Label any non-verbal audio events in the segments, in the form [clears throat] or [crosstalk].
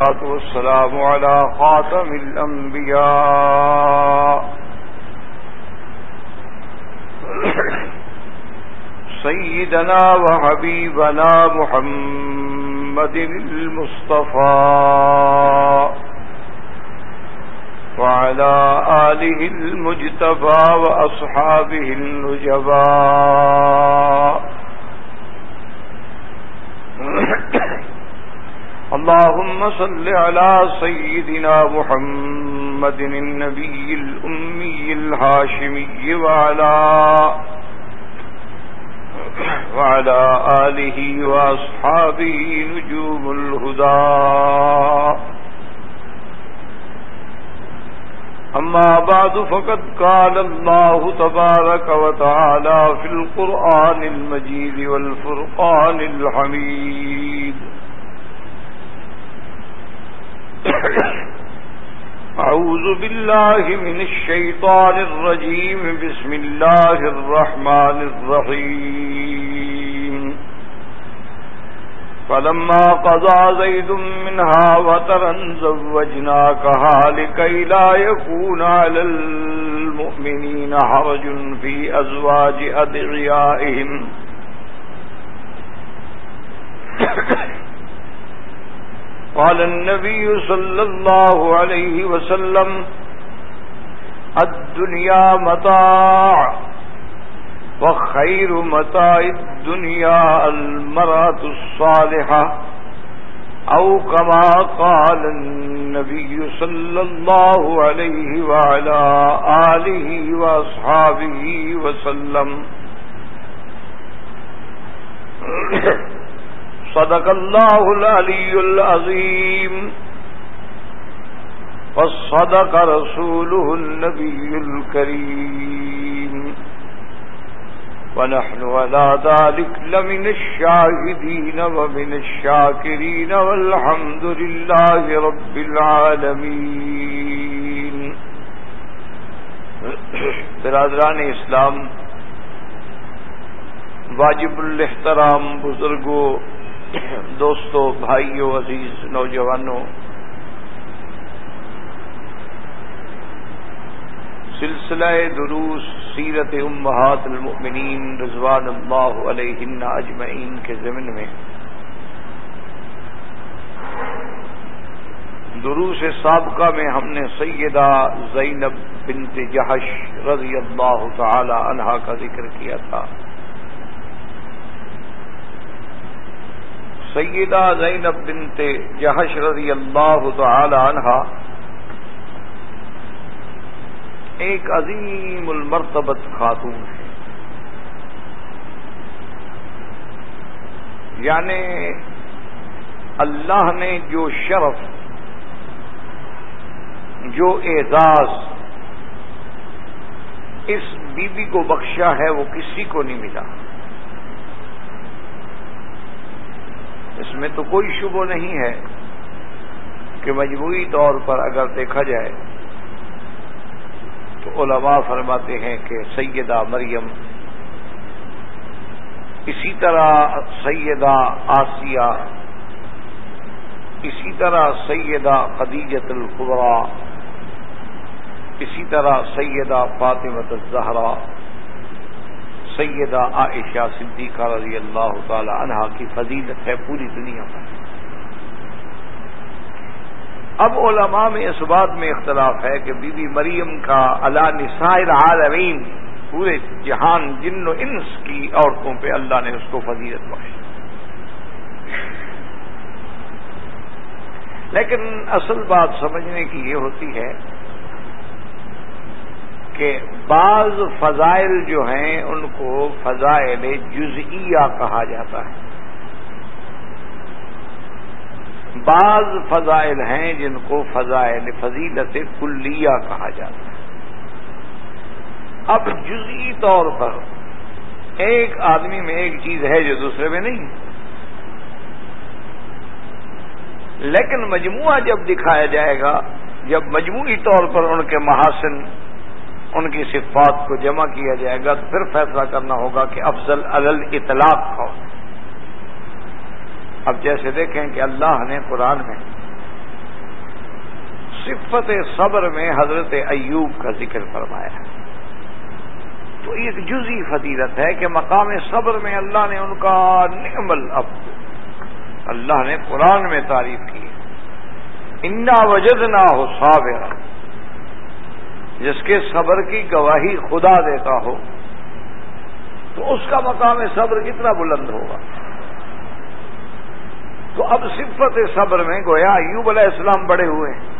والسلام على خاتم الأنبياء. [clears throat] سيدنا وحبيبنا محمد المصطفى. وعلى آله المجتبى وأصحابه النجبى. اللهم صل على سيدنا محمد النبي الأمي الهاشمي وعلى وعلى آله وأصحابه نجوم الهدى. أما بعد، فقد قال الله تبارك وتعالى في القرآن المجيد والفرقان الحميد. أعوذ بالله من الشيطان الرجيم. بسم الله الرحمن الرحيم. فلما قضى زيد منها وترا زوجناكها لكي لا يكون على المؤمنين حرج في أزواج أدعيائهم. قال النبي صلى الله عليه وسلم الدنيا متاع وخير متاع الدنيا المرأة الصالحة أو كما قال النبي صلى الله عليه وعلى آله وأصحابه وسلم. صدق الله العلي العظيم وصدق رسوله النبي الكريم ونحن على ذلك لمن الشاهدين ومن الشاكرين والحمد لله رب العالمين برادران اسلام، واجب الاحترام بزرگوں دوستو، بھائیو، عزیز نوجوانوں سلسلہ دروس سیرت امہات المؤمنین رضوان اللہ علیہ اجمعین کے ضمن میں۔ دروس سابقہ میں ہم نے سیدہ زینب بنت جہش رضی اللہ تعالی عنہا کا ذکر کیا تھا۔ سیدہ زینب بنت جہش رضی اللہ تعالی عنہ ایک عظیم المرتبت خاتون ہے۔ یعنی اللہ نے جو شرف، جو اعزاز اس بی بی کو بخشا ہے وہ کسی کو نہیں ملا۔ اس میں تو کوئی شبہ نہیں ہے کہ مجموعی طور پر اگر دیکھا جائے تو علماء فرماتے ہیں کہ سیدہ مریم اسی طرح سیدہ آسیہ، اسی طرح سیدہ خدیجت القبرا اسی طرح سیدہ فاطمت الزہرا سیدہ عائشہ صدیقہ رضی اللہ تعالی عنہا کی فضیلت ہے پوری دنیا میں۔ اب علماء میں اس بات میں اختلاف ہے کہ بی بی مریم کا اللہ نسائر عالمین پورے جہان، جن و انس کی عورتوں پہ اللہ نے اس کو فضیلت بخشی۔ لیکن اصل بات سمجھنے کی یہ ہوتی ہے کہ بعض فضائل جو ہیں ان کو فضائل جزئیہ کہا جاتا ہے۔ بعض فضائل ہیں جن کو فضائل فضیلت کلیہ کہا جاتا ہے۔ اب جزئی طور پر ایک آدمی میں ایک چیز ہے جو دوسرے میں نہیں۔ لیکن مجموعہ جب دکھایا جائے گا، جب مجموعی طور پر ان کے محاسن ان کی صفات کو جمع کیا جائے گا تو پھر فیصلہ کرنا ہوگا کہ افضل الل اطلاق کون؟ اب جیسے دیکھیں کہ اللہ نے قرآن میں صفت صبر میں حضرت ایوب کا ذکر فرمایا تو ایک جزی فضیلت ہے کہ مقام صبر میں اللہ نے ان کا نعم اب اللہ نے قرآن میں تعریف کی انا وجد نہ ہو صابر جس کے صبر کی گواہی خدا دیتا ہو، تو اس کا مقام صبر کتنا بلند ہوگا؟ تو اب صفت صبر میں گویا ایوب علیہ السلام بڑے ہوئے ہیں۔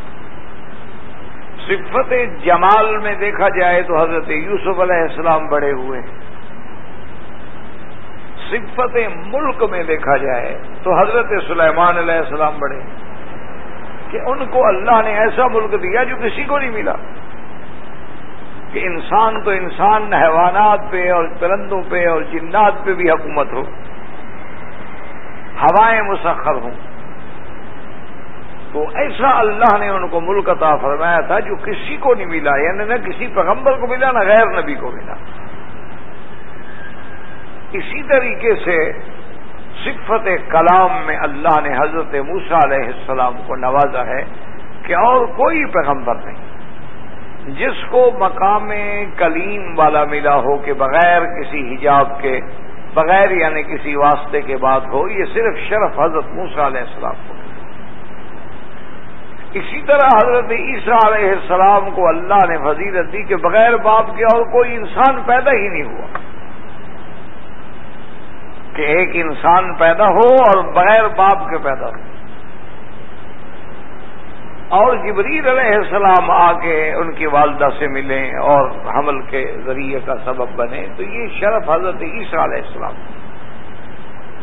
صفت جمال میں دیکھا جائے تو حضرت یوسف علیہ السلام بڑے ہوئے ہیں۔ صفت ملک میں دیکھا جائے تو حضرت سلیمان علیہ السلام بڑے کہ ان کو اللہ نے ایسا ملک دیا جو کسی کو نہیں ملا۔ کہ انسان تو انسان، حیوانات پہ اور پرندوں پہ اور جنات پہ بھی حکومت ہو۔ ہوائیں مسخر ہوں۔ تو ایسا اللہ نے ان کو ملک عطا فرمایا تھا جو کسی کو نہیں ملا یعنی نہ کسی پیغمبر کو ملا، نہ غیر نبی کو ملا۔ اسی طریقے سے صفت کلام میں اللہ نے حضرت موسا علیہ السلام کو نوازا ہے کہ اور کوئی پیغمبر نہیں۔ جس کو مقام کلیم والا ملا ہو کہ بغیر کسی حجاب کے، بغیر یعنی کسی واسطے کے بعد ہو، یہ صرف شرف حضرت موسا علیہ السلام کو۔ اسی طرح حضرت عیسیٰ علیہ السلام کو اللہ نے فضیلت دی کہ بغیر باپ کے اور کوئی انسان پیدا ہی نہیں ہوا۔ کہ ایک انسان پیدا ہو اور بغیر باپ کے پیدا ہو۔ اور جبریل علیہ السلام آ کے ان کی والدہ سے ملیں اور حمل کے ذریعے کا سبب بنے، تو یہ شرف حضرت عیسیٰ علیہ السلام۔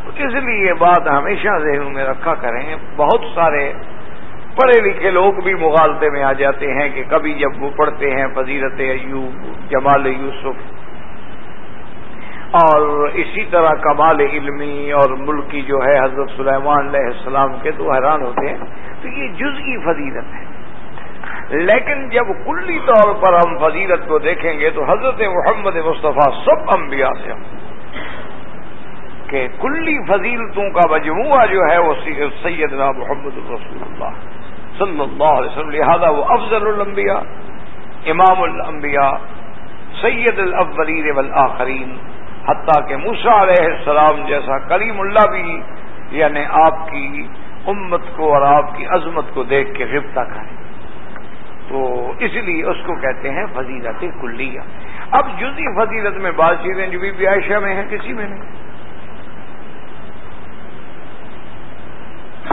اس لیے یہ بات ہمیشہ ذہنوں میں رکھا کریں، بہت سارے پڑھے لکھے لوگ بھی مغالطے میں آ جاتے ہیں کہ کبھی جب وہ پڑھتے ہیں فضیرت ایوب جمال یوسف اور اسی طرح کمال علمی اور ملکی جو ہے حضرت سلیمان علیہ السلام کے تو حیران ہوتے ہیں۔ تو یہ جزئی فضیلت ہے۔ لیکن جب کلی طور پر ہم فضیلت کو دیکھیں گے تو حضرت محمد مصطفیٰ سب انبیاء سے ہم۔ کہ کلی فضیلتوں کا مجموعہ جو ہے وہ سیدنا محمد رسول اللہ صلی اللہ علیہ وسلم۔ لہذا وہ افضل الانبیاء، امام الانبیاء، سید الاولین والآخرین۔ حتیٰ کہ موسا علیہ السلام جیسا کریم اللہ بھی یعنی آپ کی امت کو اور آپ کی عظمت کو دیکھ کے غبطہ کریں تو اس لیے اس کو کہتے ہیں فضیلت کلیہ۔ اب جزی فضیلت میں بات چیزیں جو بھی عائشہ میں ہیں، کسی میں نہیں۔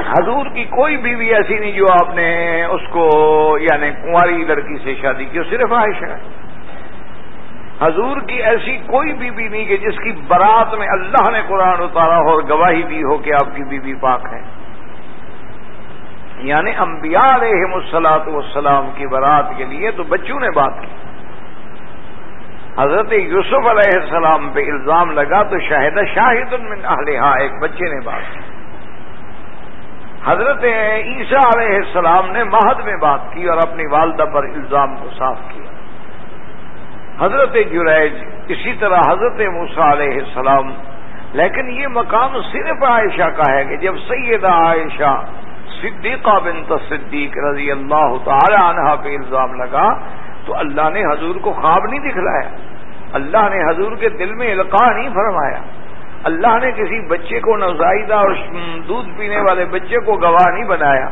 حضور کی کوئی بیوی ایسی نہیں جو آپ نے اس کو یعنی کنواری لڑکی سے شادی کی صرف عائشہ ہے۔ حضور کی ایسی کوئی بیوی نہیں کہ جس کی برات میں اللہ نے قرآن اتارا ہو اور گواہی دی ہو کہ آپ کی بیوی پاک ہے۔ یعنی انبیاء علیہ مسلاط والسلام کی برات کے لیے تو بچوں نے بات کی۔ حضرت یوسف علیہ السلام پہ الزام لگا تو شاہد شاہد من اہلہا، ایک بچے نے بات کی۔ حضرت عیسیٰ علیہ السلام نے مہد میں بات کی اور اپنی والدہ پر الزام کو صاف کیا۔ حضرت جریج اسی طرح حضرت موسا علیہ السلام۔ لیکن یہ مقام صرف عائشہ کا ہے کہ جب سیدہ عائشہ صدیقہ بنت صدیق رضی اللہ تعالی عنہ پہ الزام لگا تو اللہ نے حضور کو خواب نہیں دکھلایا۔ اللہ نے حضور کے دل میں القاع نہیں فرمایا۔ اللہ نے کسی بچے کو نوزائیدہ اور دودھ پینے والے بچے کو گواہ نہیں بنایا۔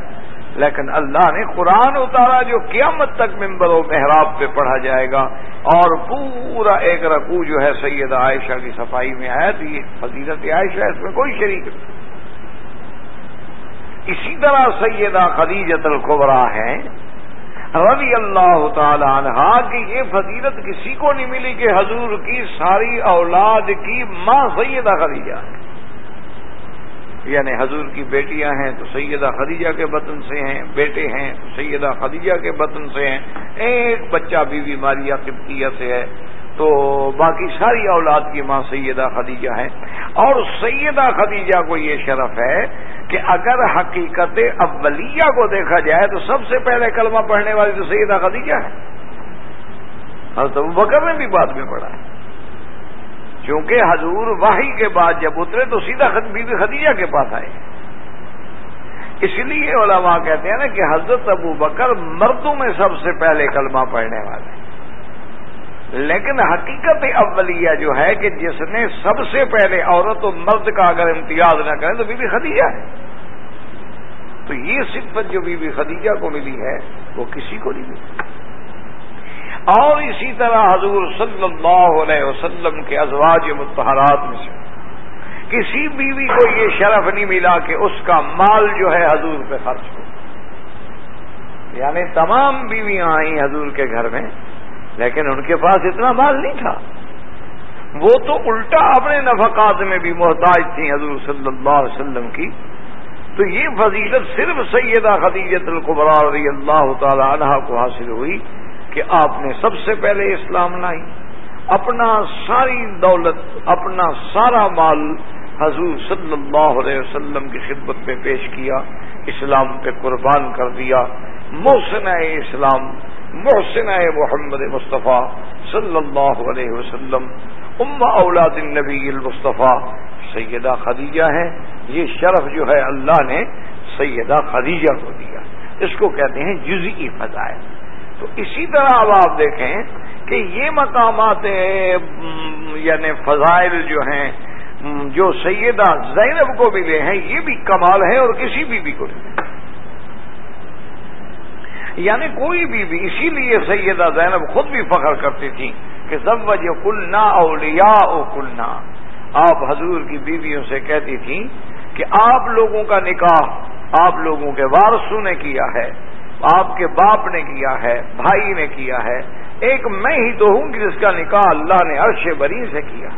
لیکن اللہ نے قرآن اتارا جو قیامت تک ممبر و محراب پہ پڑھا جائے گا اور پورا ایک رقو جو ہے سید عائشہ کی صفائی میں آیا تو یہ فضیلت عائشہ اس میں کوئی شریک نہیں۔ اسی طرح سیدہ خدیجت القبرا ہے رضی اللہ تعالی عنہ کہ یہ فضیلت کسی کو نہیں ملی کہ حضور کی ساری اولاد کی ماں سیدہ خدیجہ یعنی حضور کی بیٹیاں ہیں تو سیدہ خدیجہ کے بطن سے ہیں، بیٹے ہیں تو سیدہ خدیجہ کے بطن سے ہیں۔ ایک بچہ بھی بیماریاں قبطیہ سے ہے تو باقی ساری اولاد کی ماں سیدہ خدیجہ ہے۔ اور سیدہ خدیجہ کو یہ شرف ہے کہ اگر حقیقت اولیہ کو دیکھا جائے تو سب سے پہلے کلمہ پڑھنے والی تو سیدہ خدیجہ ہے۔ حضرت بکر نے بھی بعد میں پڑھا ہے۔ کیونکہ حضور واہی کے بعد جب اترے تو سیدھا بی بی خدیجہ کے پاس آئے۔ اس لیے علماء کہتے ہیں نا کہ حضرت ابو بکر مردوں میں سب سے پہلے کلمہ پڑھنے والے لیکن حقیقت اولیہ جو ہے کہ جس نے سب سے پہلے عورت و مرد کا اگر امتیاز نہ کریں تو بی بی خدیجہ ہے۔ تو یہ صفت جو بی بی خدیجہ کو ملی ہے وہ کسی کو نہیں ملی۔ اور اسی طرح حضور صلی اللہ علیہ وسلم کے ازواج متحرات میں سے کسی بیوی کو یہ شرف نہیں ملا کہ اس کا مال جو ہے حضور پہ خرچ ہو۔ یعنی تمام بیویاں آئیں حضور کے گھر میں، لیکن ان کے پاس اتنا مال نہیں تھا۔ وہ تو الٹا اپنے نفقات میں بھی محتاج تھیں حضور صلی اللہ علیہ وسلم کی۔ تو یہ فضیلت صرف سیدہ خدیجت القبرا رضی اللہ تعالی عنہ کو حاصل ہوئی۔ کہ آپ نے سب سے پہلے اسلام لائی، اپنا ساری دولت، اپنا سارا مال حضور صلی اللہ علیہ وسلم کی خدمت میں پیش کیا، اسلام پہ قربان کر دیا۔ محسن اسلام، محسن محمد مصطفیٰ صلی اللہ علیہ وسلم ام اولاد النبی المصطفیٰ۔ سیدہ خدیجہ ہے یہ شرف جو ہے اللہ نے سیدہ خدیجہ کو دیا۔ اس کو کہتے ہیں جزئی فضائل۔ تو اسی طرح اب آپ دیکھیں کہ یہ مقامات یعنی فضائل جو ہیں جو سیدہ زینب کو ملے ہیں، یہ بھی کمال ہے اور کسی بھی بھی کو نہیں۔ یعنی کوئی بھی بھی اسی لیے سیدہ زینب خود بھی فخر کرتی تھی کہ سب وجہ کلنا اولیا او کلنا آپ حضور کی بیویوں سے کہتی تھیں کہ آپ لوگوں کا نکاح آپ لوگوں کے وارثوں نے کیا ہے۔ آپ کے باپ نے کیا ہے، بھائی نے کیا ہے، ایک میں ہی تو ہوں کہ جس کا نکاح اللہ نے عرش بری سے کیا۔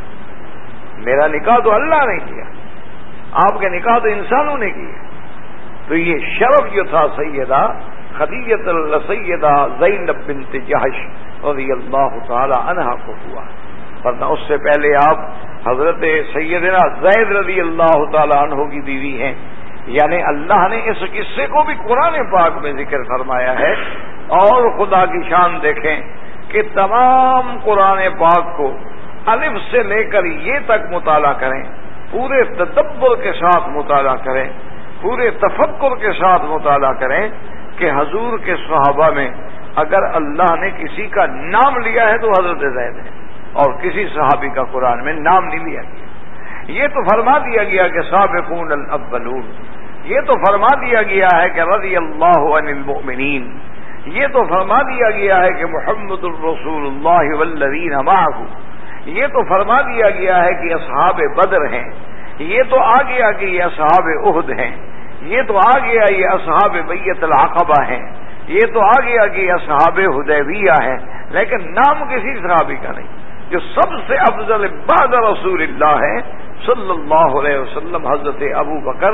میرا نکاح تو اللہ نے کیا۔ آپ کے نکاح تو انسانوں نے کیا تو یہ شرف جو تھا سیدہ خدیجت سیدہ زینب بنت جہش رضی اللہ تعالی عنہا کو ہوا۔ ورنہ اس سے پہلے آپ حضرت سیدنا زید رضی اللہ تعالی عنہ کی بیوی ہیں۔ یعنی اللہ نے اس قصے کو بھی قرآن پاک میں ذکر فرمایا ہے اور خدا کی شان دیکھیں کہ تمام قرآن پاک کو الف سے لے کر یہ تک مطالعہ کریں، پورے تدبر کے ساتھ مطالعہ کریں، پورے تفکر کے ساتھ مطالعہ کریں کہ حضور کے صحابہ میں اگر اللہ نے کسی کا نام لیا ہے تو حضرت زید ہے اور کسی صحابی کا قرآن میں نام نہیں لیا گیا۔ یہ تو فرما دیا گیا کہ سابقون الاولون۔ یہ تو فرما دیا گیا ہے کہ رضی اللہ عن المؤمنین۔ یہ تو فرما دیا گیا ہے کہ محمد الرسول اللہ والذین معه۔ یہ تو فرما دیا گیا ہے کہ اصحاب بدر ہیں۔ یہ تو آ گیا کہ یہ اصحاب عہد ہیں۔ یہ تو آ گیا یہ اصحاب بیت العقبہ ہیں۔ یہ تو آ گیا کہ یہ اصحاب حدیبیہ ہیں۔ لیکن نام کسی صحابی کا نہیں۔ جو سب سے افضل بعد رسول اللہ ہے صلی اللہ علیہ وسلم، حضرت ابو بکر،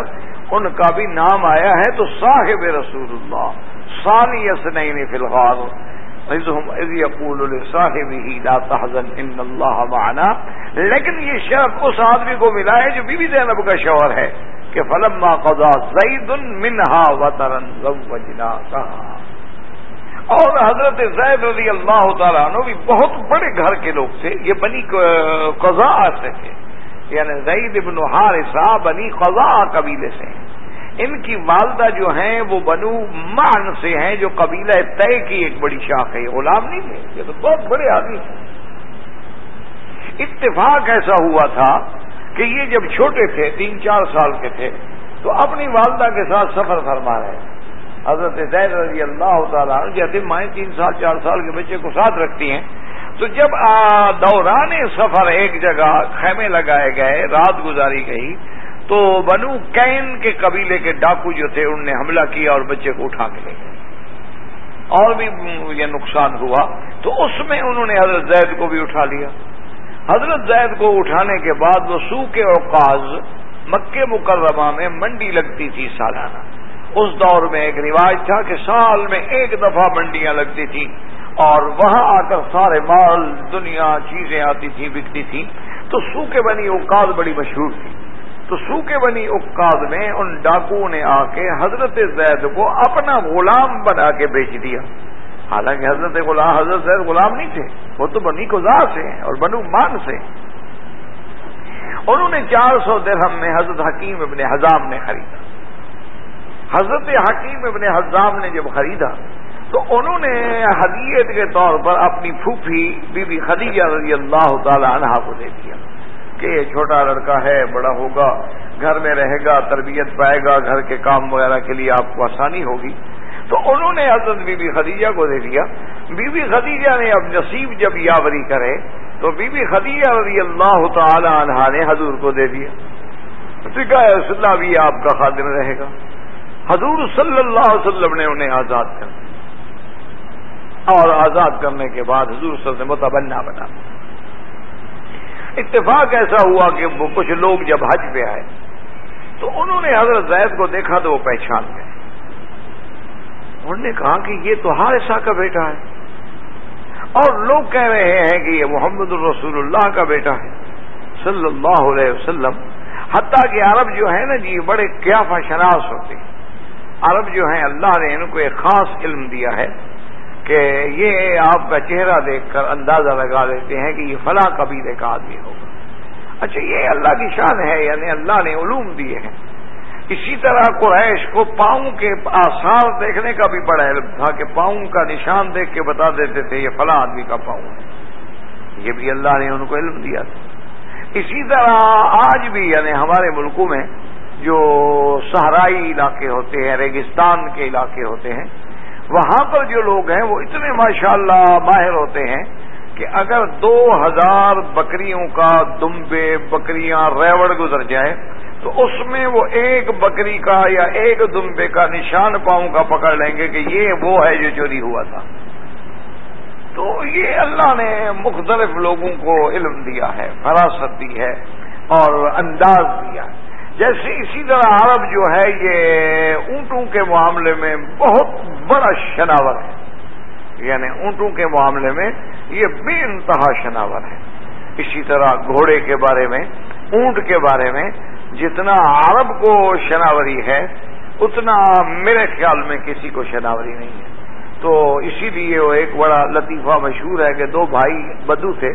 ان کا بھی نام آیا ہے تو صاحب رسول اللہ ثانی اسنین فی الغار۔ ان اللہ معنا۔ لیکن یہ شرف اس آدمی کو ملا ہے جو بی بی زینب کا شوہر ہے کہ فلما قضا زید منہا وطرن زوجنا کہا اور حضرت زید رضی اللہ تعالیٰ عنہ بھی بہت بڑے گھر کے لوگ تھے، یہ بنی قضاء سے تھے۔ یعنی زید ابن حارثہ بنی قضاء قبیلے سے ہیں۔ ان کی والدہ جو ہیں وہ بنو مان سے ہیں، جو قبیلہ طے کی ایک بڑی شاخ ہے۔ غلام نہیں تھے یہ تو بہت بڑے آدمی تھے اتفاق ایسا ہوا تھا کہ یہ جب چھوٹے تھے، تین چار سال کے تھے، تو اپنی والدہ کے ساتھ سفر فرما رہے حضرت زید رضی اللہ تعالیٰ جیسے مائیں تین سال، چار سال کے بچے کو ساتھ رکھتی ہیں۔ تو جب دوران سفر ایک جگہ خیمے لگائے گئے، رات گزاری گئی، تو بنو کین کے قبیلے کے ڈاکو جو تھے، انہوں نے حملہ کیا اور بچے کو اٹھا کے لے گئے۔ اور بھی یہ نقصان ہوا۔ تو اس میں انہوں نے حضرت زید کو بھی اٹھا لیا۔ حضرت زید کو اٹھانے کے بعد وہ سو کے اوقاز مکے مکرمہ میں منڈی لگتی تھی سالانہ۔ اس دور میں ایک رواج تھا کہ سال میں ایک دفعہ منڈیاں لگتی تھیں۔ اور وہاں آ کر سارے مال، دنیا، چیزیں آتی تھیں، بکتی تھیں۔ تو سو کے بنی اوقات بڑی مشہور تھی۔ تو سوکھے بنی اقاد میں ان ڈاکو نے آ کے حضرت زید کو اپنا غلام بنا کے بیچ دیا۔ حالانکہ حضرت غلام، حضرت زید غلام نہیں تھے۔ وہ تو بنی گزار سے ہیں اور بنو مان سے۔ انہوں نے چار سو درہم میں حضرت حکیم ابن حزام نے خریدا۔ حضرت حکیم ابن حضام نے جب خریدا تو انہوں نے حدیت کے طور پر اپنی پھوپھی بی بی خدیجہ رضی اللہ تعالی عنہ کو دے دیا کہ یہ چھوٹا لڑکا ہے، بڑا ہوگا، گھر میں رہے گا، تربیت پائے گا، گھر کے کام وغیرہ کے لیے آپ کو آسانی ہوگی۔ تو انہوں نے حضرت بی بی خدیجہ کو دے دیا۔ بی بی خدیجہ نے اب نصیب جب یاوری کرے تو بی بی خدیجہ رضی اللہ تعالی عنہ نے حضور کو دے دیا۔ اللہ بھی آپ کا خادم رہے گا۔ حضور صلی اللہ علیہ وسلم نے انہیں آزاد کر دیا۔ اور آزاد کرنے کے بعد حضور صلی اللہ علیہ وسلم متبنا بنا. اتفاق ایسا ہوا کہ کچھ لوگ جب حج پہ آئے، تو انہوں نے حضرت زید کو دیکھا تو وہ پہچان گئے۔ انہوں نے کہا کہ یہ تو حارثہ کا بیٹا ہے۔ اور لوگ کہہ رہے ہیں کہ یہ محمد الرسول اللہ کا بیٹا ہے۔ صلی اللہ علیہ وسلم، حتیٰ کہ عرب جو ہے نا جی بڑے قیافہ شناس ہوتے ہیں۔ عرب جو ہیں، اللہ نے ان کو ایک خاص علم دیا ہے۔ کہ یہ آپ کا چہرہ دیکھ کر اندازہ لگا دیتے ہیں کہ یہ فلاں قبیلے کا آدمی ہوگا۔ اچھا یہ اللہ کی شان ہے یعنی اللہ نے علوم دیے ہیں۔ اسی طرح قریش کو پاؤں کے آثار دیکھنے کا بھی بڑا علم تھا کہ پاؤں کا نشان دیکھ کے بتا دیتے تھے یہ فلاں آدمی کا پاؤں ہے۔ یہ بھی اللہ نے ان کو علم دیا تھا۔ اسی طرح آج بھی یعنی ہمارے ملکوں میں جو صحرائی علاقے ہوتے ہیں، ریگستان کے علاقے ہوتے ہیں وہاں پر جو لوگ ہیں وہ اتنے ماشاءاللہ ماہر ہوتے ہیں کہ اگر دو ہزار بکریوں کا دمبے، بکریاں ریوڑ گزر جائے، تو اس میں وہ ایک بکری کا یا ایک دمبے کا نشان پاؤں کا پکڑ لیں گے کہ یہ وہ ہے جو چوری ہوا تھا۔ تو یہ اللہ نے مختلف لوگوں کو علم دیا ہے، فراست دی ہے اور انداز دیا ہے۔ جیسے اسی طرح عرب جو ہے، یہ اونٹوں کے معاملے میں بہت بڑا شناور ہے۔ یعنی اونٹوں کے معاملے میں یہ بے انتہا شناور ہے۔ اسی طرح گھوڑے کے بارے میں، اونٹ کے بارے میں جتنا عرب کو شناوری ہے، اتنا میرے خیال میں کسی کو شناوری نہیں ہے۔ تو اسی لیے وہ ایک بڑا لطیفہ مشہور ہے کہ دو بھائی بدو تھے،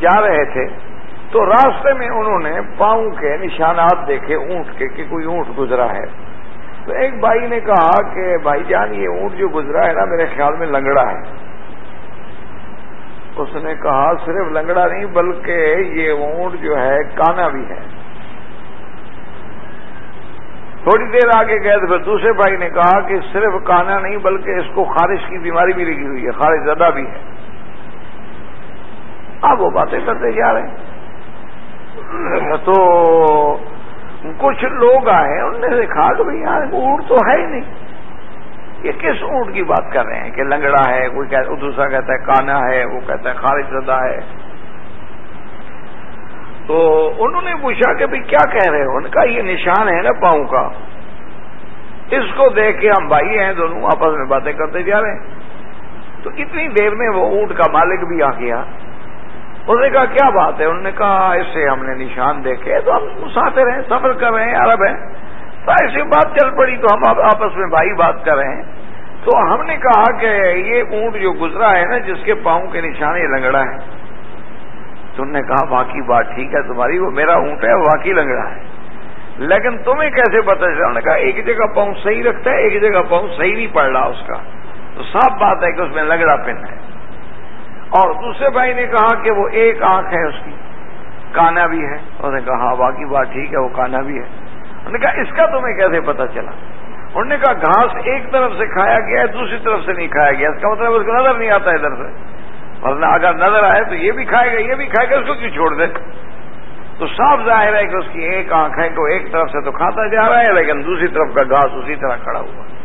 جا رہے تھے۔ تو راستے میں انہوں نے پاؤں کے نشانات دیکھے، اونٹ کے کہ کوئی اونٹ گزرا ہے۔ تو ایک بھائی نے کہا کہ بھائی جان، یہ اونٹ جو گزرا ہے نا، میرے خیال میں لنگڑا ہے۔ اس نے کہا، صرف لنگڑا نہیں، بلکہ یہ اونٹ جو ہے، کانا بھی ہے۔ تھوڑی دیر آگے گئے تو پھر دوسرے بھائی نے کہا کہ صرف کانا نہیں، بلکہ اس کو خارش کی بیماری بھی لگی ہوئی ہے، خارش زدہ بھی ہے۔ اب وہ باتیں کرتے جا رہے ہیں۔ تو کچھ لوگ آئے انہوں نے دیکھا کہ بھائی یار اونٹ تو ہے ہی نہیں۔ یہ کس اونٹ کی بات کر رہے ہیں؟ کہ لنگڑا ہے، کوئی دوسرا کہتا ہے، کانا ہے، وہ کہتا ہے خارج زدہ ہے۔ تو انہوں نے پوچھا کہ بھائی کیا کہہ رہے ہو؟ ان کا یہ نشان ہے نا پاؤں کا۔ اس کو دیکھ کے ہم بھائی ہیں دونوں، آپس میں باتیں کرتے جا رہے ہیں۔ تو اتنی دیر میں وہ اونٹ کا مالک بھی آ گیا۔ انہوں نے کہا، کیا بات ہے؟ انہوں نے کہا ایسے ہم نے نشان دیکھے تو ہم مسافر ہیں، سفر کر رہے ہیں، عرب ہیں. تو ایسی بات چل پڑی تو ہم آپس میں بھائی بات کر رہے ہیں۔ تو ہم نے کہا کہ یہ اونٹ جو گزرا ہے نا، جس کے پاؤں کے نشان یہ لنگڑا ہے۔ تو انہوں نے کہا باقی بات ٹھیک ہے تمہاری، وہ میرا اونٹ ہے واقعی لنگڑا ہے۔ لیکن تمہیں کیسے پتا چلا؟ انہوں نے کہا، ایک جگہ پاؤں صحیح رکھتا ہے، ایک جگہ پاؤں صحیح نہیں پڑ رہا اس کا۔ تو صاف بات ہے کہ اس میں لنگڑا پن ہے۔ اور دوسرے بھائی نے کہا کہ وہ ایک آنکھ ہے اس کی، کانا بھی ہے۔ انہوں نے کہا ہاں باقی بات ٹھیک ہے، وہ کانا بھی ہے۔ انہوں نے کہا، اس کا تمہیں کیسے پتا چلا؟ انہوں نے کہا، گھاس ایک طرف سے کھایا گیا ہے، دوسری طرف سے نہیں کھایا گیا۔ اس کا مطلب اس کو نظر نہیں آتا ادھر سے۔ ورنہ اگر نظر آئے تو یہ بھی کھائے گا، یہ بھی کھائے گا، اس کو کیوں چھوڑ دے؟ تو صاف ظاہر ہے کہ اس کی ایک آنکھ ہے، کہ وہ ایک طرف سے تو کھاتا جا رہا ہے، لیکن دوسری طرف کا گھاس اسی طرح کھڑا ہوا۔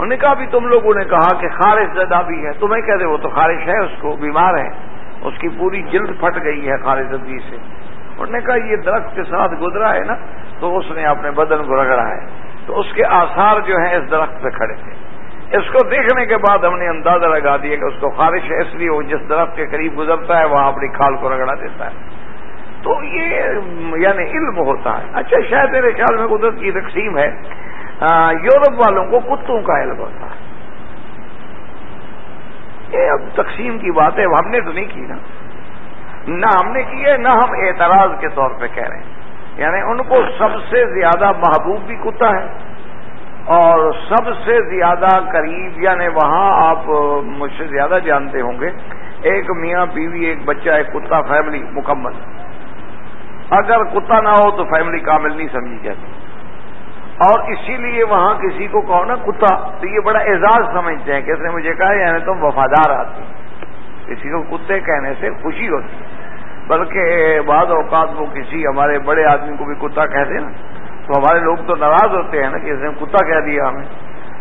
انہوں نے کہا بھی تم لوگوں نے کہا کہ خارش زدہ بھی ہے۔ تمہیں کہتے وہ تو خارش ہے، اس کو بیمار ہے۔ اس کی پوری جلد پھٹ گئی ہے خارش زدگی سے۔ انہوں نے کہا یہ درخت کے ساتھ گزرا ہے نا، تو اس نے اپنے بدن کو رگڑا ہے۔ تو اس کے آثار جو ہیں اس درخت پہ کھڑے تھے۔ اس کو دیکھنے کے بعد ہم نے اندازہ لگا دیا کہ اس کو خارش ہے، اس لیے وہ جس درخت کے قریب گزرتا ہے، وہاں اپنی کھال کو رگڑا دیتا ہے۔ تو یہ یعنی علم ہوتا ہے۔ اچھا شاید میرے خیال میں قدرت کی تقسیم ہے۔ یورپ والوں کو کتوں کا علم ہوتا ہے یہ اب تقسیم کی بات ہے ہم نے تو نہیں کی نا نہ ہم نے کی ہے نہ ہم اعتراض کے طور پہ کہہ رہے ہیں یعنی ان کو سب سے زیادہ محبوب بھی کتا ہے اور سب سے زیادہ قریب یعنی وہاں آپ مجھ سے زیادہ جانتے ہوں گے۔ ایک میاں بیوی، ایک بچہ، ایک کتا فیملی مکمل۔ اگر کتا نہ ہو تو فیملی کامل نہیں سمجھی جاتی۔ اور اسی لیے وہاں کسی کو کہو نا، کتا، تو یہ بڑا اعزاز سمجھتے ہیں کہ اس نے مجھے کہا یعنی تم وفادار آتی کسی کو کتے کہنے سے خوشی ہوتی ہے۔ بلکہ بعض اوقات وہ کسی ہمارے بڑے آدمی کو بھی کتا کہتے نا، تو ہمارے لوگ تو ناراض ہوتے ہیں نا کہ اس نے کتا کہہ دیا ہمیں۔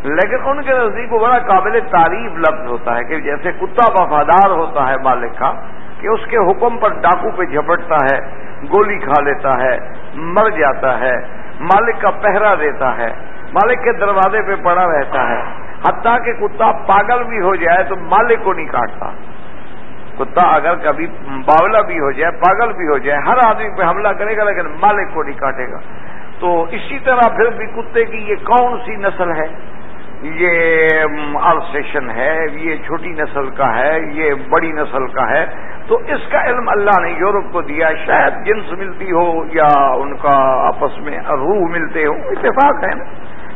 لیکن ان کے نزدیک وہ بڑا قابل تعریف لفظ ہوتا ہے کہ جیسے کتا وفادار ہوتا ہے مالک کا، کہ اس کے حکم پر ڈاکو پہ جھپٹتا ہے، گولی کھا لیتا ہے، مر جاتا ہے۔ مالک کا پہرا دیتا ہے، مالک کے دروازے پہ پڑا رہتا ہے۔ حتیٰ کہ کتا پاگل بھی ہو جائے تو مالک کو نہیں کاٹتا۔ کتا اگر کبھی باولا بھی ہو جائے، پاگل بھی ہو جائے، ہر آدمی پہ حملہ کرے گا لیکن مالک کو نہیں کاٹے گا۔ تو اسی طرح پھر بھی کتے کی یہ کون سی نسل ہے؟ یہ السیشن ہے، یہ چھوٹی نسل کا ہے، یہ بڑی نسل کا ہے۔ تو اس کا علم اللہ نے یورپ کو دیا، شاید جنس ملتی ہو یا ان کا آپس میں روح ملتے ہو اتفاق ہے۔ نا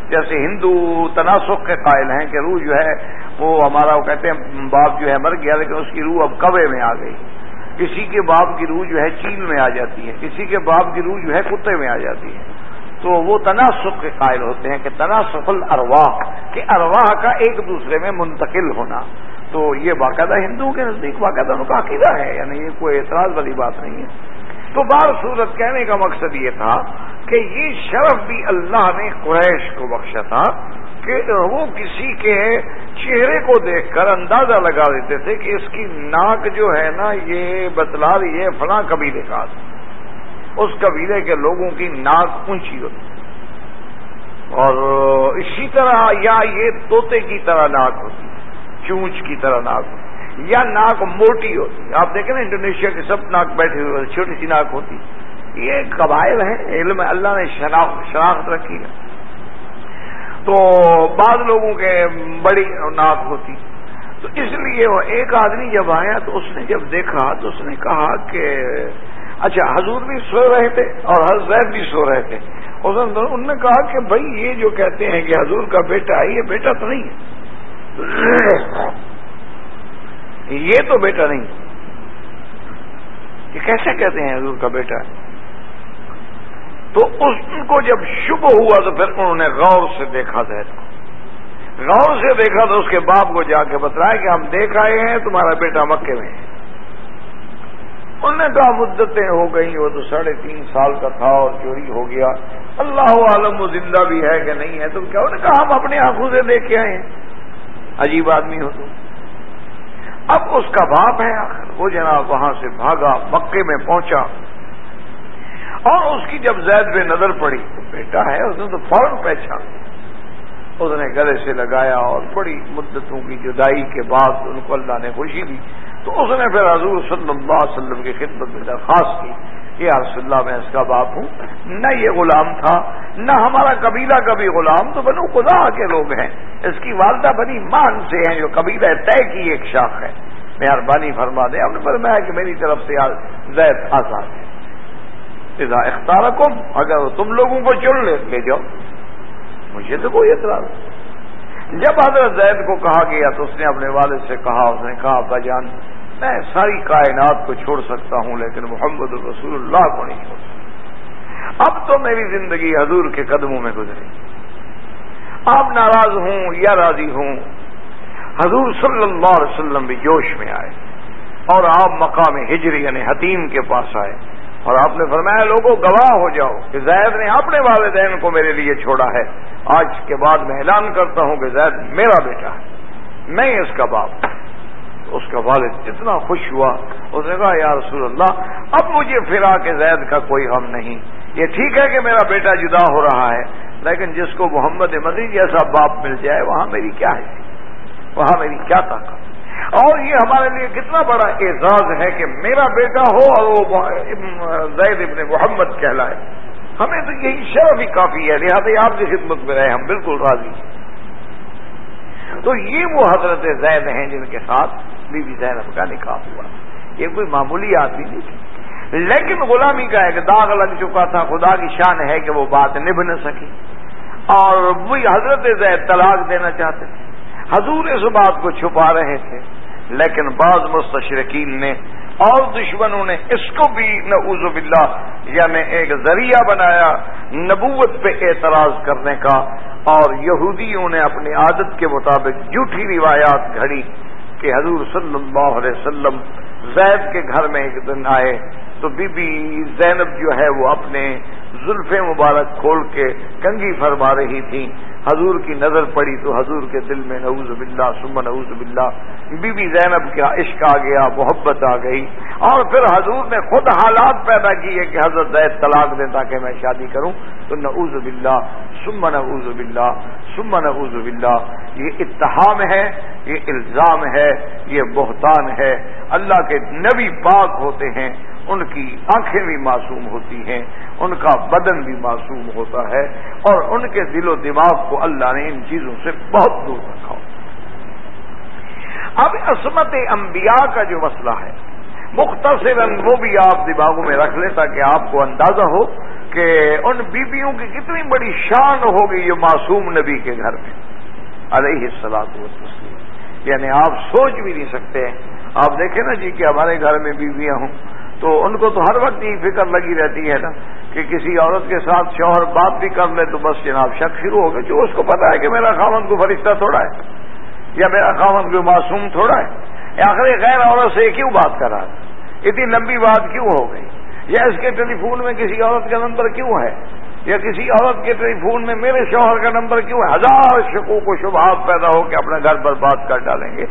جیسے ہندو تناسخ کے قائل ہیں کہ روح جو ہے، وہ ہمارا وہ کہتے ہیں، باپ جو ہے مر گیا لیکن اس کی روح اب کوے میں آ گئی۔ کسی کے باپ کی روح جو ہے چین میں آ جاتی ہے، کسی کے باپ کی روح جو ہے کتے میں آ جاتی ہے۔ تو وہ تناسخ کے قائل ہوتے ہیں کہ تناسخ الارواح، کہ ارواح کا ایک دوسرے میں منتقل ہونا۔ تو یہ باقاعدہ ہندوؤں کے نزدیک باقاعدہ ان کا عقیدہ ہے یعنی یہ کوئی اعتراض والی بات نہیں ہے۔ تو بار صورت کہنے کا مقصد یہ تھا کہ یہ شرف بھی اللہ نے قریش کو بخشا تھا کہ وہ کسی کے چہرے کو دیکھ کر اندازہ لگا دیتے تھے کہ اس کی ناک جو ہے نا، یہ بتلا رہی ہے فلاں کبھی دیکھا اس قبیلے کے لوگوں کی ناک اونچی ہوتی۔ اور اسی طرح یا یہ طوطے کی طرح ناک ہوتی۔ چونچ کی طرح ناک ہوتی یا ناک موٹی ہوتی آپ دیکھیں نا انڈونیشیا کے سب ناک بیٹھے ہوئے چھوٹی سی ناک ہوتی۔ یہ قبائل ہیں، علم اللہ نے شناخت شناخت رکھی ہے۔ تو بعض لوگوں کے بڑی ناک ہوتی۔ تو اس لیے وہ ایک آدمی جب آیا تو اس نے جب دیکھا تو اس نے کہا کہ اچھا حضور بھی سو رہے تھے اور حضرت بھی سو رہے تھے۔ انہوں نے کہا کہ بھائی، یہ جو کہتے ہیں کہ حضور کا بیٹا ہے، یہ بیٹا تو نہیں ہے۔ یہ تو بیٹا نہیں یہ کیسے کہتے ہیں حضور کا بیٹا تو اس کو جب شب ہوا تو پھر انہوں نے غور سے دیکھا زید کو غور سے دیکھا تو اس کے باپ کو جا کے بتایا کہ ہم دیکھ آئے ہیں، تمہارا بیٹا مکے میں ہے۔ انہوں نے کہا، مدتیں ہو گئی وہ تو ساڑھے تین سال کا تھا اور چوری ہو گیا۔ اللہ عالم وہ زندہ بھی ہے کہ نہیں ہے؟ تو کیا؟ انہوں نے کہا، ہم اپنے آنکھوں سے دیکھ کے آئے ہیں۔ عجیب آدمی ہو تو۔ اب اس کا باپ ہے۔ آخر وہ جناب وہاں سے بھاگا، مکے میں پہنچا۔ اور اس کی جب زید پہ نظر پڑی تو بیٹا ہے، اس نے تو فوراً پہچان اس نے گلے سے لگایا اور بڑی مدتوں کی جدائی کے بعد ان کو اللہ نے خوشی دی۔ تو اس نے پھر حضور صلی اللہ علیہ وسلم کی خدمت میں درخواست کی۔ کہ یا رسول اللہ میں اس کا باپ ہوں۔ نہ یہ غلام تھا، نہ ہمارا قبیلہ کبھی غلام، تو بنو خدا کے لوگ ہیں۔ اس کی والدہ بنی مان سے ہیں، جو قبیلہ طے کی ایک شاخ ہے۔ مہربانی فرما دیں، ہم نے فرمایا کہ میری طرف سے زید آزاد ہے۔ اختار اگر تم لوگوں کو چن لے لے جاؤ۔ مجھے تو کوئی اعتراض۔ جب حضرت زید کو کہا گیا تو اس نے اپنے والد سے کہا، اس نے کہا، ابا جان میں ساری کائنات کو چھوڑ سکتا ہوں، لیکن محمد الرسول اللہ کو نہیں چھوڑ سکتا۔ اب تو میری زندگی حضور کے قدموں میں گزری۔ آپ ناراض ہوں یا راضی ہوں، حضور صلی اللہ علیہ وسلم بھی جوش میں آئے اور آپ مقام ہجری یعنی حتیم کے پاس آئے۔ اور آپ نے فرمایا، لوگوں، گواہ ہو جاؤ کہ زید نے اپنے والدین کو میرے لیے چھوڑا ہے۔ آج کے بعد میں اعلان کرتا ہوں کہ زید میرا بیٹا ہے۔ میں اس کا باپ اس کا والد اتنا خوش ہوا، اس نے کہا، یا رسول اللہ، اب مجھے پھرا کہ زید کا کوئی غم نہیں۔ یہ ٹھیک ہے کہ میرا بیٹا جدا ہو رہا ہے، لیکن جس کو محمد مدی جیسا باپ مل جائے، وہاں میری کیا ہے؟ وہاں میری کیا طاقت اور یہ ہمارے لیے کتنا بڑا اعزاز ہے کہ میرا بیٹا ہو اور وہ زید ابن محمد کہلائے۔ ہمیں تو یہی شرف ہی کافی ہے، لہٰذا آپ کی خدمت میں رہے، ہم بالکل راضی ہیں۔ تو یہ وہ حضرت زید ہیں جن کے ساتھ بی بی زینب کا نکاح ہوا۔ یہ کوئی معمولی آدمی نہیں تھی لیکن غلامی کا ایک داغ لگ چکا تھا۔ خدا کی شان ہے کہ وہ بات نبھ نہ سکی۔ اور وہی حضرت زید طلاق دینا چاہتے تھے۔ حضور اس بات کو چھپا رہے تھے۔ لیکن بعض مستشرقین نے اور دشمنوں نے اس کو بھی نعوذ باللہ یعنی ایک ذریعہ بنایا نبوت پہ اعتراض کرنے کا، اور یہودیوں نے اپنی عادت کے مطابق جھوٹھی روایات گھڑی کہ حضور صلی اللہ علیہ وسلم زید کے گھر میں ایک دن آئے، تو بی بی زینب جو ہے وہ اپنے زلف مبارک کھول کے کنگھی فرما رہی تھی حضور کی نظر پڑی تو حضور کے دل میں نعوذ باللہ سم نعوذ باللہ۔ بی بی زینب کا عشق آ گیا، محبت آ گئی۔ اور پھر حضور نے خود حالات پیدا کیے کہ حضرت زید طلاق دیں تاکہ میں شادی کروں۔ تو نعوذ باللہ سم نعوذ باللہ سم نعوذ باللہ۔ یہ اتحام ہے، یہ الزام ہے، یہ بہتان ہے۔ اللہ کے نبی پاک ہوتے ہیں۔ ان کی آنکھیں بھی معصوم ہوتی ہیں، ان کا بدن بھی معصوم ہوتا ہے، اور ان کے دل و دماغ کو اللہ نے ان چیزوں سے بہت دور رکھا اب عصمت انبیاء کا جو مسئلہ ہے مختصر وہ بھی آپ دماغوں میں رکھ لیں تاکہ آپ کو اندازہ ہو کہ ان بیویوں کی کتنی بڑی شان ہوگی یہ معصوم نبی کے گھر میں۔ علیہ السلاط و تسلیم یعنی آپ سوچ بھی نہیں سکتے۔ آپ دیکھیں نا جی کہ ہمارے گھر میں بیویاں ہوں۔ تو ان کو تو ہر وقت یہ فکر لگی رہتی ہے نا کہ کسی عورت کے ساتھ شوہر بات بھی کر لے تو بس جناب شک شروع ہو گئے جو اس کو پتا ہے کہ میرا خامن کو فرشتہ تھوڑا ہے یا میرا خامن کو معصوم تھوڑا ہے۔ آخر غیر عورت سے کیوں بات کر رہا تھا اتنی لمبی بات کیوں ہو گئی؟ یا اس کے ٹیلی فون میں کسی عورت کا نمبر کیوں ہے؟ یا کسی عورت کے ٹیلی فون میں میرے شوہر کا نمبر کیوں ہے؟ ہزار شکوں کو شبہات پیدا ہو کے اپنے گھر پر بات کر ڈالیں گے۔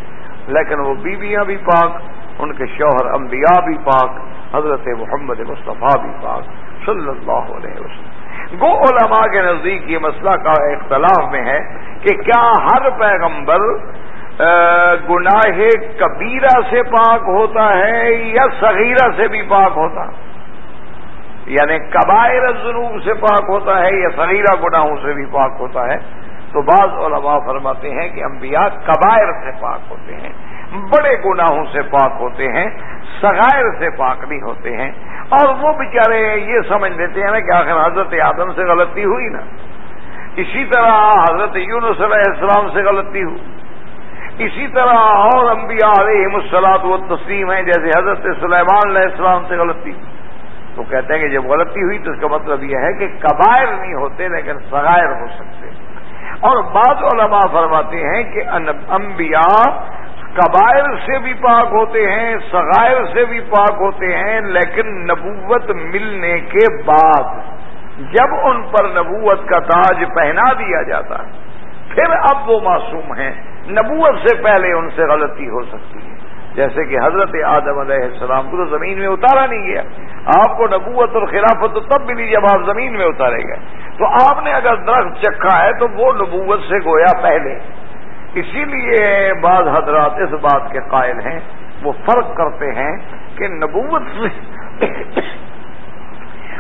لیکن وہ بیویاں بھی پاک، ان کے شوہر انبیاء بھی پاک۔ حضرت محمد مصطفیٰ بھی پاک صلی اللہ علیہ وسلم۔ گو علماء کے نزدیک یہ مسئلہ کا اختلاف میں ہے کہ کیا ہر پیغمبر گناہ کبیرہ سے پاک ہوتا ہے یا صغیرہ سے بھی پاک ہوتا؟ یعنی قبائر الذنوب سے پاک ہوتا ہے یا صغیرہ گناہوں سے بھی پاک ہوتا ہے؟ تو بعض علماء فرماتے ہیں کہ انبیاء قبائر سے پاک ہوتے ہیں۔ بڑے گناہوں سے پاک ہوتے ہیں سغائر سے پاک نہیں ہوتے ہیں۔ اور وہ بیچارے یہ سمجھ لیتے ہیں نا کہ آخر حضرت آدم سے غلطی ہوئی نا۔ اسی طرح حضرت یونس علیہ السلام سے غلطی ہوئی۔ اسی طرح اور انبیاء علیہ مسلاط و تسلیم ہیں، جیسے حضرت سلیمان علیہ السلام سے غلطی تو کہتے ہیں کہ جب غلطی ہوئی تو اس کا مطلب یہ ہے کہ قبائر نہیں ہوتے لیکن سغائر ہو سکتے۔ اور بعض علماء فرماتے ہیں کہ انبیاء قبائل سے بھی پاک ہوتے ہیں سغائر سے بھی پاک ہوتے ہیں، لیکن نبوت ملنے کے بعد جب ان پر نبوت کا تاج پہنا دیا جاتا ہے پھر اب وہ معصوم ہیں۔ نبوت سے پہلے ان سے غلطی ہو سکتی ہے۔ جیسے کہ حضرت آدم علیہ السلام کو تو زمین میں اتارا نہیں گیا، آپ کو نبوت اور خلافت تو تب ملی جب آپ زمین میں اتارے گئے۔ تو آپ نے اگر درخت چکھا ہے تو وہ نبوت سے گویا پہلے۔ اسی لیے بعض حضرات اس بات کے قائل ہیں، وہ فرق کرتے ہیں کہ نبوت سے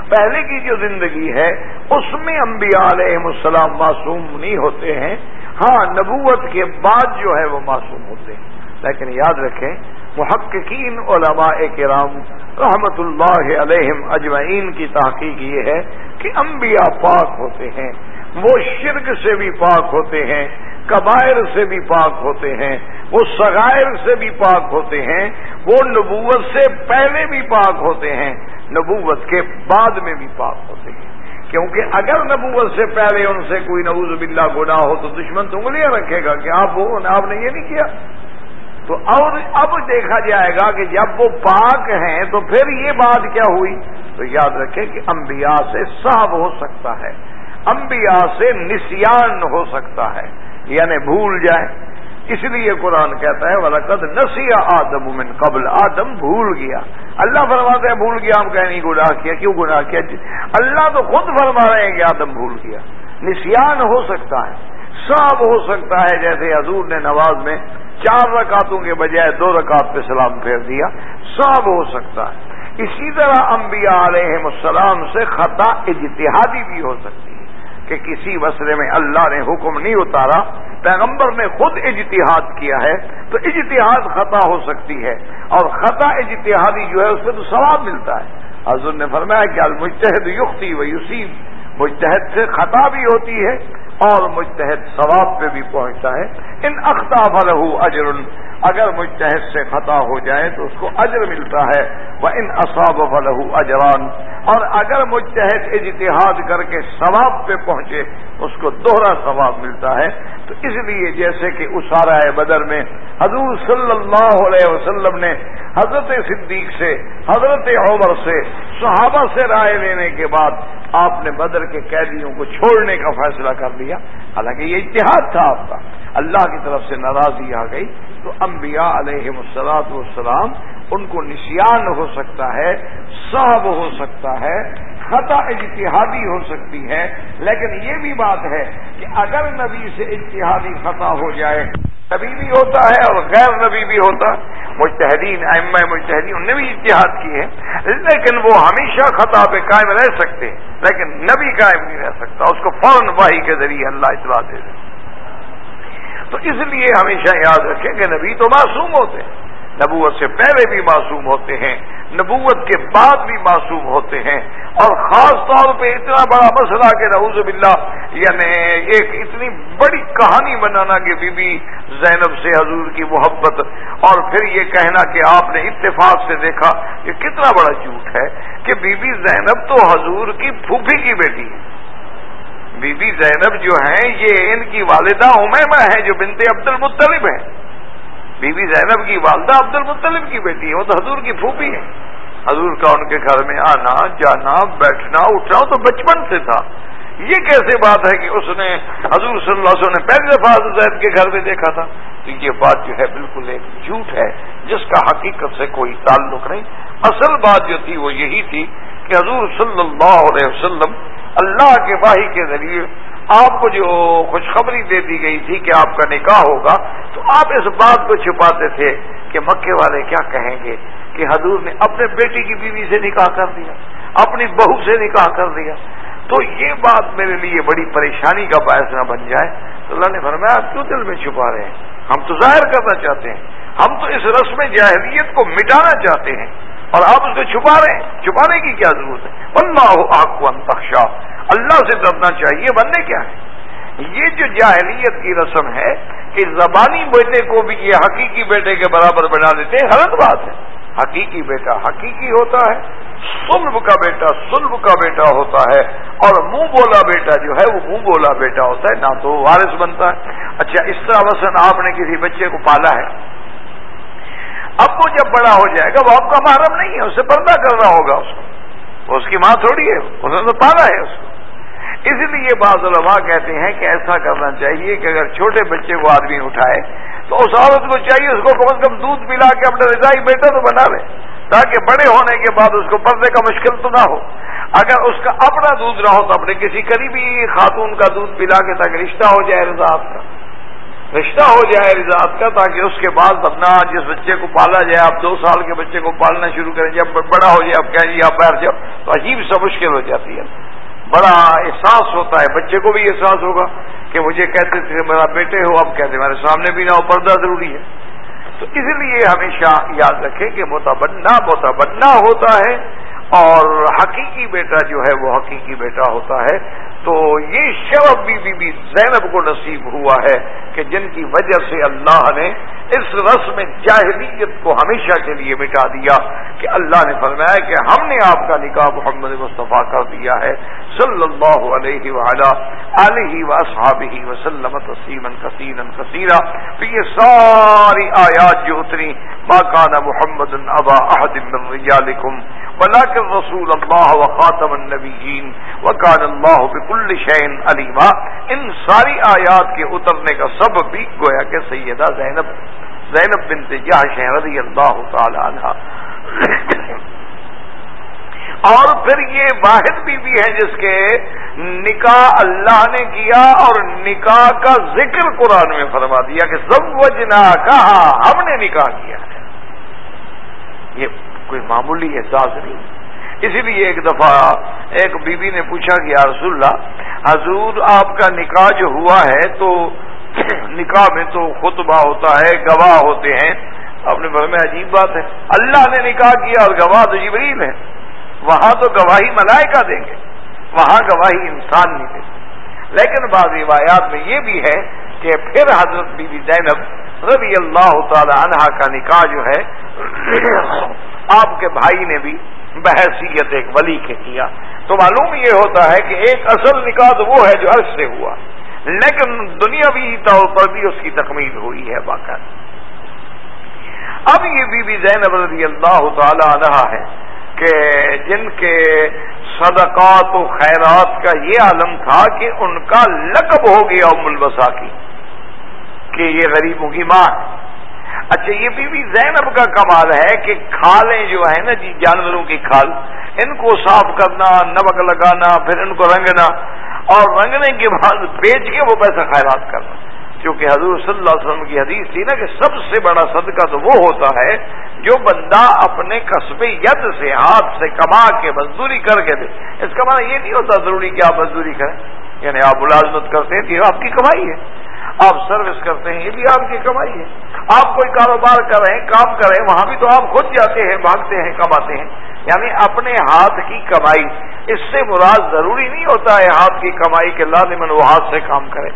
پہلے کی جو زندگی ہے، اس میں انبیاء علیہ السلام معصوم نہیں ہوتے ہیں۔ ہاں نبوت کے بعد جو ہے وہ معصوم ہوتے ہیں۔ لیکن یاد رکھیں، محققین علماء کرام رحمت اللہ علیہم اجمعین کی تحقیق یہ ہے کہ انبیاء پاک ہوتے ہیں، وہ شرک سے بھی پاک ہوتے ہیں۔ کبائر سے بھی پاک ہوتے ہیں، وہ سغائر سے بھی پاک ہوتے ہیں، وہ نبوت سے پہلے بھی پاک ہوتے ہیں، نبوت کے بعد میں بھی پاک ہوتے ہیں۔ کیونکہ اگر نبوت سے پہلے ان سے کوئی نبوز باللہ گناہ ہو تو دشمن تو انگلیاں رکھے گا کہ آپ وہ آپ نے یہ نہیں کیا۔ تو اور اب دیکھا جائے گا کہ جب وہ پاک ہیں تو پھر یہ بات کیا ہوئی؟ تو یاد رکھیں کہ انبیاء سے صاحب ہو سکتا ہے، انبیاء سے نسیان ہو سکتا ہے۔ یعنی بھول جائے۔ اس لیے قرآن کہتا ہے، ولقد نسیا آدم من قبل۔ آدم بھول گیا۔ اللہ فرماتے ہیں، بھول گیا، ہم کہیں نہیں گناہ کیا۔ کیوں گناہ کیا؟ اللہ تو خود فرما رہے ہیں کہ آدم بھول گیا۔ نسیان ہو سکتا ہے سب ہو سکتا ہے، جیسے حضور نے نواز میں چار رکعتوں کے بجائے دو رکعت پہ سلام پھیر دیا۔ سب ہو سکتا ہے۔ اسی طرح انبیاء علیہ السلام سے خطا اجتہادی بھی ہو سکتی۔ ہے کہ کسی مسئلے میں اللہ نے حکم نہیں اتارا، پیغمبر نے خود اجتہاد کیا ہے، تو اجتہاد خطا ہو سکتی ہے۔ اور خطا اجتہادی جو ہے، اس میں تو ثواب ملتا ہے۔ حضور نے فرمایا کہ المجتہد یختی و یوسیب مجتہد سے خطا بھی ہوتی ہے اور مجتہد ثواب پہ بھی پہنچتا ہے۔ ان اختاف لہو اجر اگر مجتہد سے خطا ہو جائے تو اس کو اجر ملتا ہے وہ ان اصاب لہو اجران اور اگر مجتہد اجتہاد کر کے ثواب پہ پہنچے، اس کو دوہرا ثواب ملتا ہے۔ تو اس لیے جیسے کہ اسارہ بدر میں حضور صلی اللہ علیہ وسلم نے حضرت صدیق سے، حضرت عمر سے، صحابہ سے رائے لینے کے بعد آپ نے بدر کے قیدیوں کو چھوڑنے کا فیصلہ کر لیا حالانکہ یہ اتحاد تھا آپ کا۔ اللہ کی طرف سے ناراضی آ گئی تو انبیاء علیہ مسلاط والسلام ان کو نشان ہو سکتا ہے، صاحب ہو سکتا ہے، خطا اجتہادی ہو سکتی ہے۔ لیکن یہ بھی بات ہے کہ اگر نبی سے اجتہادی خطا ہو جائے، نبی بھی ہوتا ہے اور غیر نبی بھی ہوتا۔ مجتہدین ام مجتہدین، انہوں نے بھی اتحاد کی ہے۔ لیکن وہ ہمیشہ خطا پہ قائم رہ سکتے، لیکن نبی قائم نہیں رہ سکتا۔ اس کو فوراً واہی کے ذریعے اللہ اطلاع دے دے۔ تو اس لیے ہمیشہ یاد رکھیں کہ نبی تو معصوم ہوتے ہیں۔ نبوت سے پہلے بھی معصوم ہوتے ہیں، نبوت کے بعد بھی معصوم ہوتے ہیں۔ اور خاص طور پہ اتنا بڑا مسئلہ کہ نعوذ باللہ یعنی ایک اتنی بڑی کہانی بنانا کہ بی بی زینب سے حضور کی محبت۔ اور پھر یہ کہنا کہ آپ نے اتفاق سے دیکھا یہ کتنا بڑا جھوٹ ہے کہ بی بی زینب تو حضور کی پھوپھی کی بیٹی ہے۔ بی بی زینب جو ہیں، یہ ان کی والدہ امیمہ ہے جو بنتے عبد المطلب ہیں۔ بی بی زینب کی والدہ عبد المطلب کی بیٹی ہے وہ تو حضور کی پھوپھی ہے حضور کا ان کے گھر میں آنا، جانا، بیٹھنا، اٹھنا تو بچپن سے تھا۔ یہ کیسے بات ہے کہ اس نے حضور صلی اللہ علیہ وسلم نے پہلے دفعہ زید کے گھر میں دیکھا تھا؟ تو یہ بات جو ہے بالکل ایک جھوٹ ہے، جس کا حقیقت سے کوئی تعلق نہیں۔ اصل بات جو تھی وہ یہی تھی کہ حضور صلی اللہ علیہ وسلم اللہ کے واحد کے ذریعے آپ کو جو خوشخبری دے دی گئی تھی کہ آپ کا نکاح ہوگا، تو آپ اس بات کو چھپاتے تھے کہ مکے والے کیا کہیں گے کہ حضور نے اپنے بیٹی کی بیوی سے نکاح کر دیا، اپنی بہو سے نکاح کر دیا۔ تو یہ بات میرے لیے بڑی پریشانی کا باعث نہ بن جائے۔ تو اللہ نے فرمایا، آپ کیوں دل میں چھپا رہے ہیں؟ ہم تو ظاہر کرنا چاہتے ہیں۔ ہم تو اس رسم جاہلیت کو مٹانا چاہتے ہیں۔ اور آپ اس کو چھپا رہے ہیں۔ چھپانے کی کیا ضرورت ہے؟ اللہ آخ کو انتخشا اللہ سے ڈرنا چاہیے، بندے کیا ہے یہ جو جاہلیت کی رسم ہے کہ زبانی بیٹے کو بھی یہ حقیقی بیٹے کے برابر بنا دیتے ہیں، غلط بات ہے۔ حقیقی بیٹا حقیقی ہوتا ہے، سلب کا بیٹا سلب کا بیٹا ہوتا ہے اور منہ بولا بیٹا جو ہے وہ منہ بولا بیٹا ہوتا ہے، نہ تو وارث بنتا ہے۔ اچھا اس طرح وسن آپ نے کسی بچے کو پالا ہے اب وہ جب بڑا ہو جائے گا، وہ آپ کا محرم نہیں ہے، اسے پردہ کرنا ہوگا اس کو۔ اس کی ماں تھوڑی ہے، اس نے تو پالا ہے اس کو۔ اس لیے بعض علماء کہتے ہیں کہ ایسا کرنا چاہیے کہ اگر چھوٹے بچے کو آدمی اٹھائے، تو اس عورت کو چاہیے اس کو کم از کم دودھ پلا کے اپنا رضائی بیٹا تو بنا لے، تاکہ بڑے ہونے کے بعد اس کو پردے کا مشکل تو نہ ہو۔ اگر اس کا اپنا دودھ نہ ہو، تو اپنے کسی قریبی خاتون کا دودھ پلا کے تاکہ رشتہ ہو جائے رضاعت کا۔ رشتہ ہو جائے رضاعت کا، تاکہ اس کے بعد اپنا جس بچے کو پالا جائے، آپ دو سال کے بچے کو پالنا شروع کریں، جب بڑا ہو جائے، آپ کہیں جی، آپ بیٹھ جاؤ، تو عجیب سا مشکل ہو جاتی ہے۔ بڑا احساس ہوتا ہے، بچے کو بھی احساس ہوگا کہ مجھے کہتے تھے، میرا بیٹے ہو، اب کہتے میرے سامنے بھی نہ ہو، پردہ ضروری ہے۔ تو اس لیے ہمیشہ یاد رکھیں کہ متبنا متبنا ہوتا ہے۔ اور حقیقی بیٹا جو ہے وہ حقیقی بیٹا ہوتا ہے۔ تو یہ شرف بی بی بی زینب کو نصیب ہوا ہے کہ جن کی وجہ سے اللہ نے اس رسم جاہلیت کو ہمیشہ کے لیے مٹا دیا۔ کہ اللہ نے فرمایا کہ ہم نے آپ کا نکاح محمد مصطفیٰ کر دیا ہے صلی اللہ علیہ وعلا علیہ وصحابہ وسلم تسلیما کثیرا کثیرا۔ تو یہ ساری آیات جو اتری کان محمد ابا احد من رجالکم ولكن رسول اللہ وخاتم النبیین، وکان اللہ بكل شيء علیما۔ ان ساری آیات کے اترنے کا سبب بھی گویا کہ سیدہ زینب زینب بنت جہش رضی اللہ تعالی عنہ۔ اور پھر یہ واحد بی بی ہے جس کے نکاح اللہ نے کیا اور نکاح کا ذکر قرآن میں فرما دیا کہ سب وجنا کہا ہم نے نکاح کیا ہے۔ یہ کوئی معمولی احساس نہیں۔ اسی لیے ایک دفعہ ایک بی بی نے پوچھا کہ یا رسول اللہ، حضور آپ کا نکاح جو ہوا ہے تو [clears throat] نکاح میں تو خطبہ ہوتا ہے، گواہ ہوتے ہیں۔ اپنے گھر میں عجیب بات ہے۔ اللہ نے نکاح کیا اور گواہ تو جبریل ہے۔ وہاں تو گواہی ملائکہ دیں گے۔ وہاں گواہی انسان نہیں دیتے لیکن بعض روایات میں یہ بھی ہے کہ پھر حضرت بی بی زینب رضی اللہ تعالی عنہا کا نکاح جو ہے، آپ کے بھائی نے بھی بحثیت ایک ولی کے کیا۔ تو معلوم یہ ہوتا ہے کہ ایک اصل نکاح تو وہ ہے جو عرض سے ہوا۔ لیکن دنیاوی طور پر بھی اس کی تکمیل ہوئی ہے باقاعدہ اب یہ بی بی زینب رضی اللہ تعالی عنہ ہے کہ جن کے صدقات و خیرات کا یہ عالم تھا کہ ان کا لقب ہو گیا ام البسا کی، کہ یہ غریبوں کی ماں ہے اچھا یہ بی بی زینب کا کمال ہے کہ کھالیں جو ہے نا جی جانوروں کی کھال، ان کو صاف کرنا، نمک لگانا، پھر ان کو رنگنا، اور رنگنے کے بعد بیچ کے وہ پیسہ خیرات کرنا۔ کیونکہ حضور صلی اللہ علیہ وسلم کی حدیث تھی نا کہ سب سے بڑا صدقہ تو وہ ہوتا ہے جو بندہ اپنے قصبے ید سے ہاتھ سے کما کے مزدوری کر کے دے۔ اس کا معنی یہ نہیں ہوتا ضروری کہ آپ مزدوری کریں۔ یعنی آپ ملازمت کرتے ہیں یہ آپ کی کمائی ہے۔ آپ سروس کرتے ہیں، یہ بھی آپ کی کمائی ہے۔ آپ کوئی کاروبار کر رہے ہیں، کام کر رہے ہیں، وہاں بھی تو آپ خود جاتے ہیں بھاگتے ہیں، کماتے ہیں۔ یعنی اپنے ہاتھ کی کمائی۔ اس سے مراد ضروری نہیں ہوتا ہے ہاتھ کی کمائی کے لازمن وہ ہاتھ سے کام کرے۔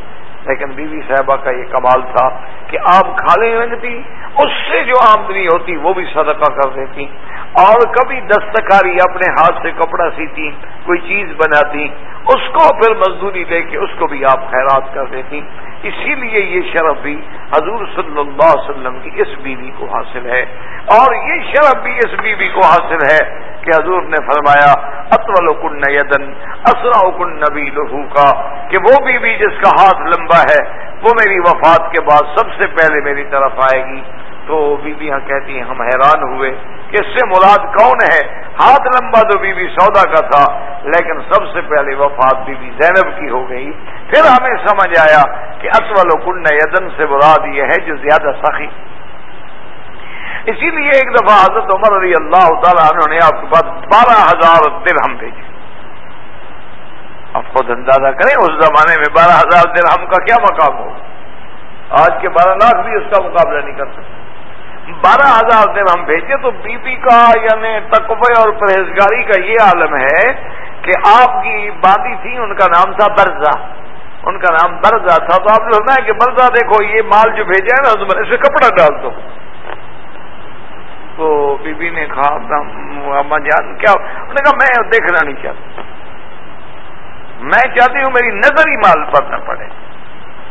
لیکن بی بی صاحبہ کا یہ کمال تھا کہ آپ کھالے لگتی اس سے جو آمدنی ہوتی وہ بھی صدقہ کر دیتی۔ اور کبھی دستکاری اپنے ہاتھ سے کپڑا سیتی، کوئی چیز بناتی، اس کو پھر مزدوری لے کے اس کو بھی آپ خیرات کر دیتی۔ اسی لیے یہ شرف بھی حضور صلی اللہ علیہ وسلم کی اس بیوی کو حاصل ہے۔ اور یہ شرف بھی اس بیوی کو حاصل ہے کہ حضور نے فرمایا اطول کن یدن اسرا کن نبی لہو کا کہ وہ بیوی جس کا ہاتھ لمبا ہے، وہ میری وفات کے بعد سب سے پہلے میری طرف آئے گی۔ تو بیویاں کہتی ہیں، ہم حیران ہوئے کہ اس سے مراد کون ہے؟ ہاتھ لمبا تو بی بی سودا کا تھا، لیکن سب سے پہلے وفات بی بی زینب کی ہو گئی۔ پھر ہمیں سمجھ آیا کہ اطول و کن یدن سے مراد یہ ہے جو زیادہ سخی۔ اسی لیے ایک دفعہ حضرت عمر علی اللہ تعالیٰ عنہ نے آپ کے پاس بارہ ہزار درہم بھیجے۔ آپ خود اندازہ کریں، اس زمانے میں بارہ ہزار درہم کا کیا مقام ہو؟ آج کے بارہ لاکھ بھی اس کا مقابلہ نہیں کر سکتے۔ بارہ ہزار دن ہم بھیجے تو بی پی کا یعنی تقوی اور پرہیزگاری کا یہ عالم ہے کہ آپ کی باندی تھی، ان کا نام تھا برزا ان کا نام برزا تھا۔ تو آپ نے سنا ہے کہ برزا دیکھو، یہ مال جو بھیجا ہے نا، اس میں کپڑا ڈال دو۔ تو بی بی نے کہا اما جان، کیا؟ انہوں نے کہا، میں دیکھنا نہیں چاہتا۔ میں چاہتی ہوں میری نظر ہی مال پر نہ پڑے۔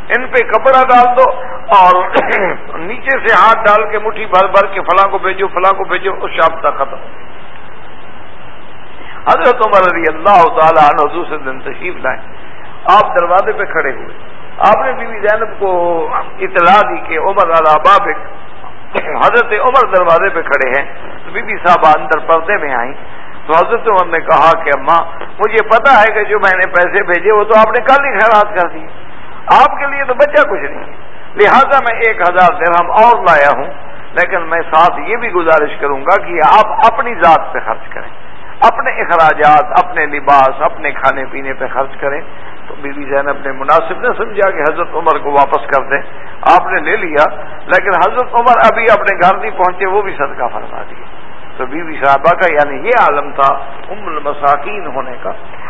ان پہ کپڑا ڈال دو۔ اور [clears throat] نیچے سے ہاتھ ڈال کے مٹھی بھر بھر کے فلاں کو بھیجو، فلاں کو بھیجو، اس شام تک ختم۔ حضرت عمر رضی اللہ تعالیٰ عنہ حضور سے دن تشریف لائے۔ آپ دروازے پہ کھڑے ہوئے۔ آپ نے بی بی زینب کو اطلاع دی کہ عمر بابک حضرت عمر دروازے پہ کھڑے ہیں۔ تو بی بی صاحب اندر پردے میں آئیں۔ تو حضرت عمر نے کہا کہ اماں، مجھے پتا ہے کہ جو میں نے پیسے بھیجے وہ تو آپ نے کل ہی خیرات کر دی آپ کے لیے تو بچہ کچھ نہیں ہے۔ لہذا میں ایک ہزار درہم اور لایا ہوں، لیکن میں ساتھ یہ بھی گزارش کروں گا کہ آپ اپنی ذات پہ خرچ کریں۔ اپنے اخراجات، اپنے لباس، اپنے کھانے پینے پہ خرچ کریں۔ تو بی بی زینب نے مناسب نہ سمجھا کہ حضرت عمر کو واپس کر دیں۔ آپ نے لے لیا، لیکن حضرت عمر ابھی اپنے گھر نہیں پہنچے، وہ بھی صدقہ فرما دیے۔ تو بی بی صاحبہ کا یعنی یہ عالم تھا ام المساکین ہونے کا۔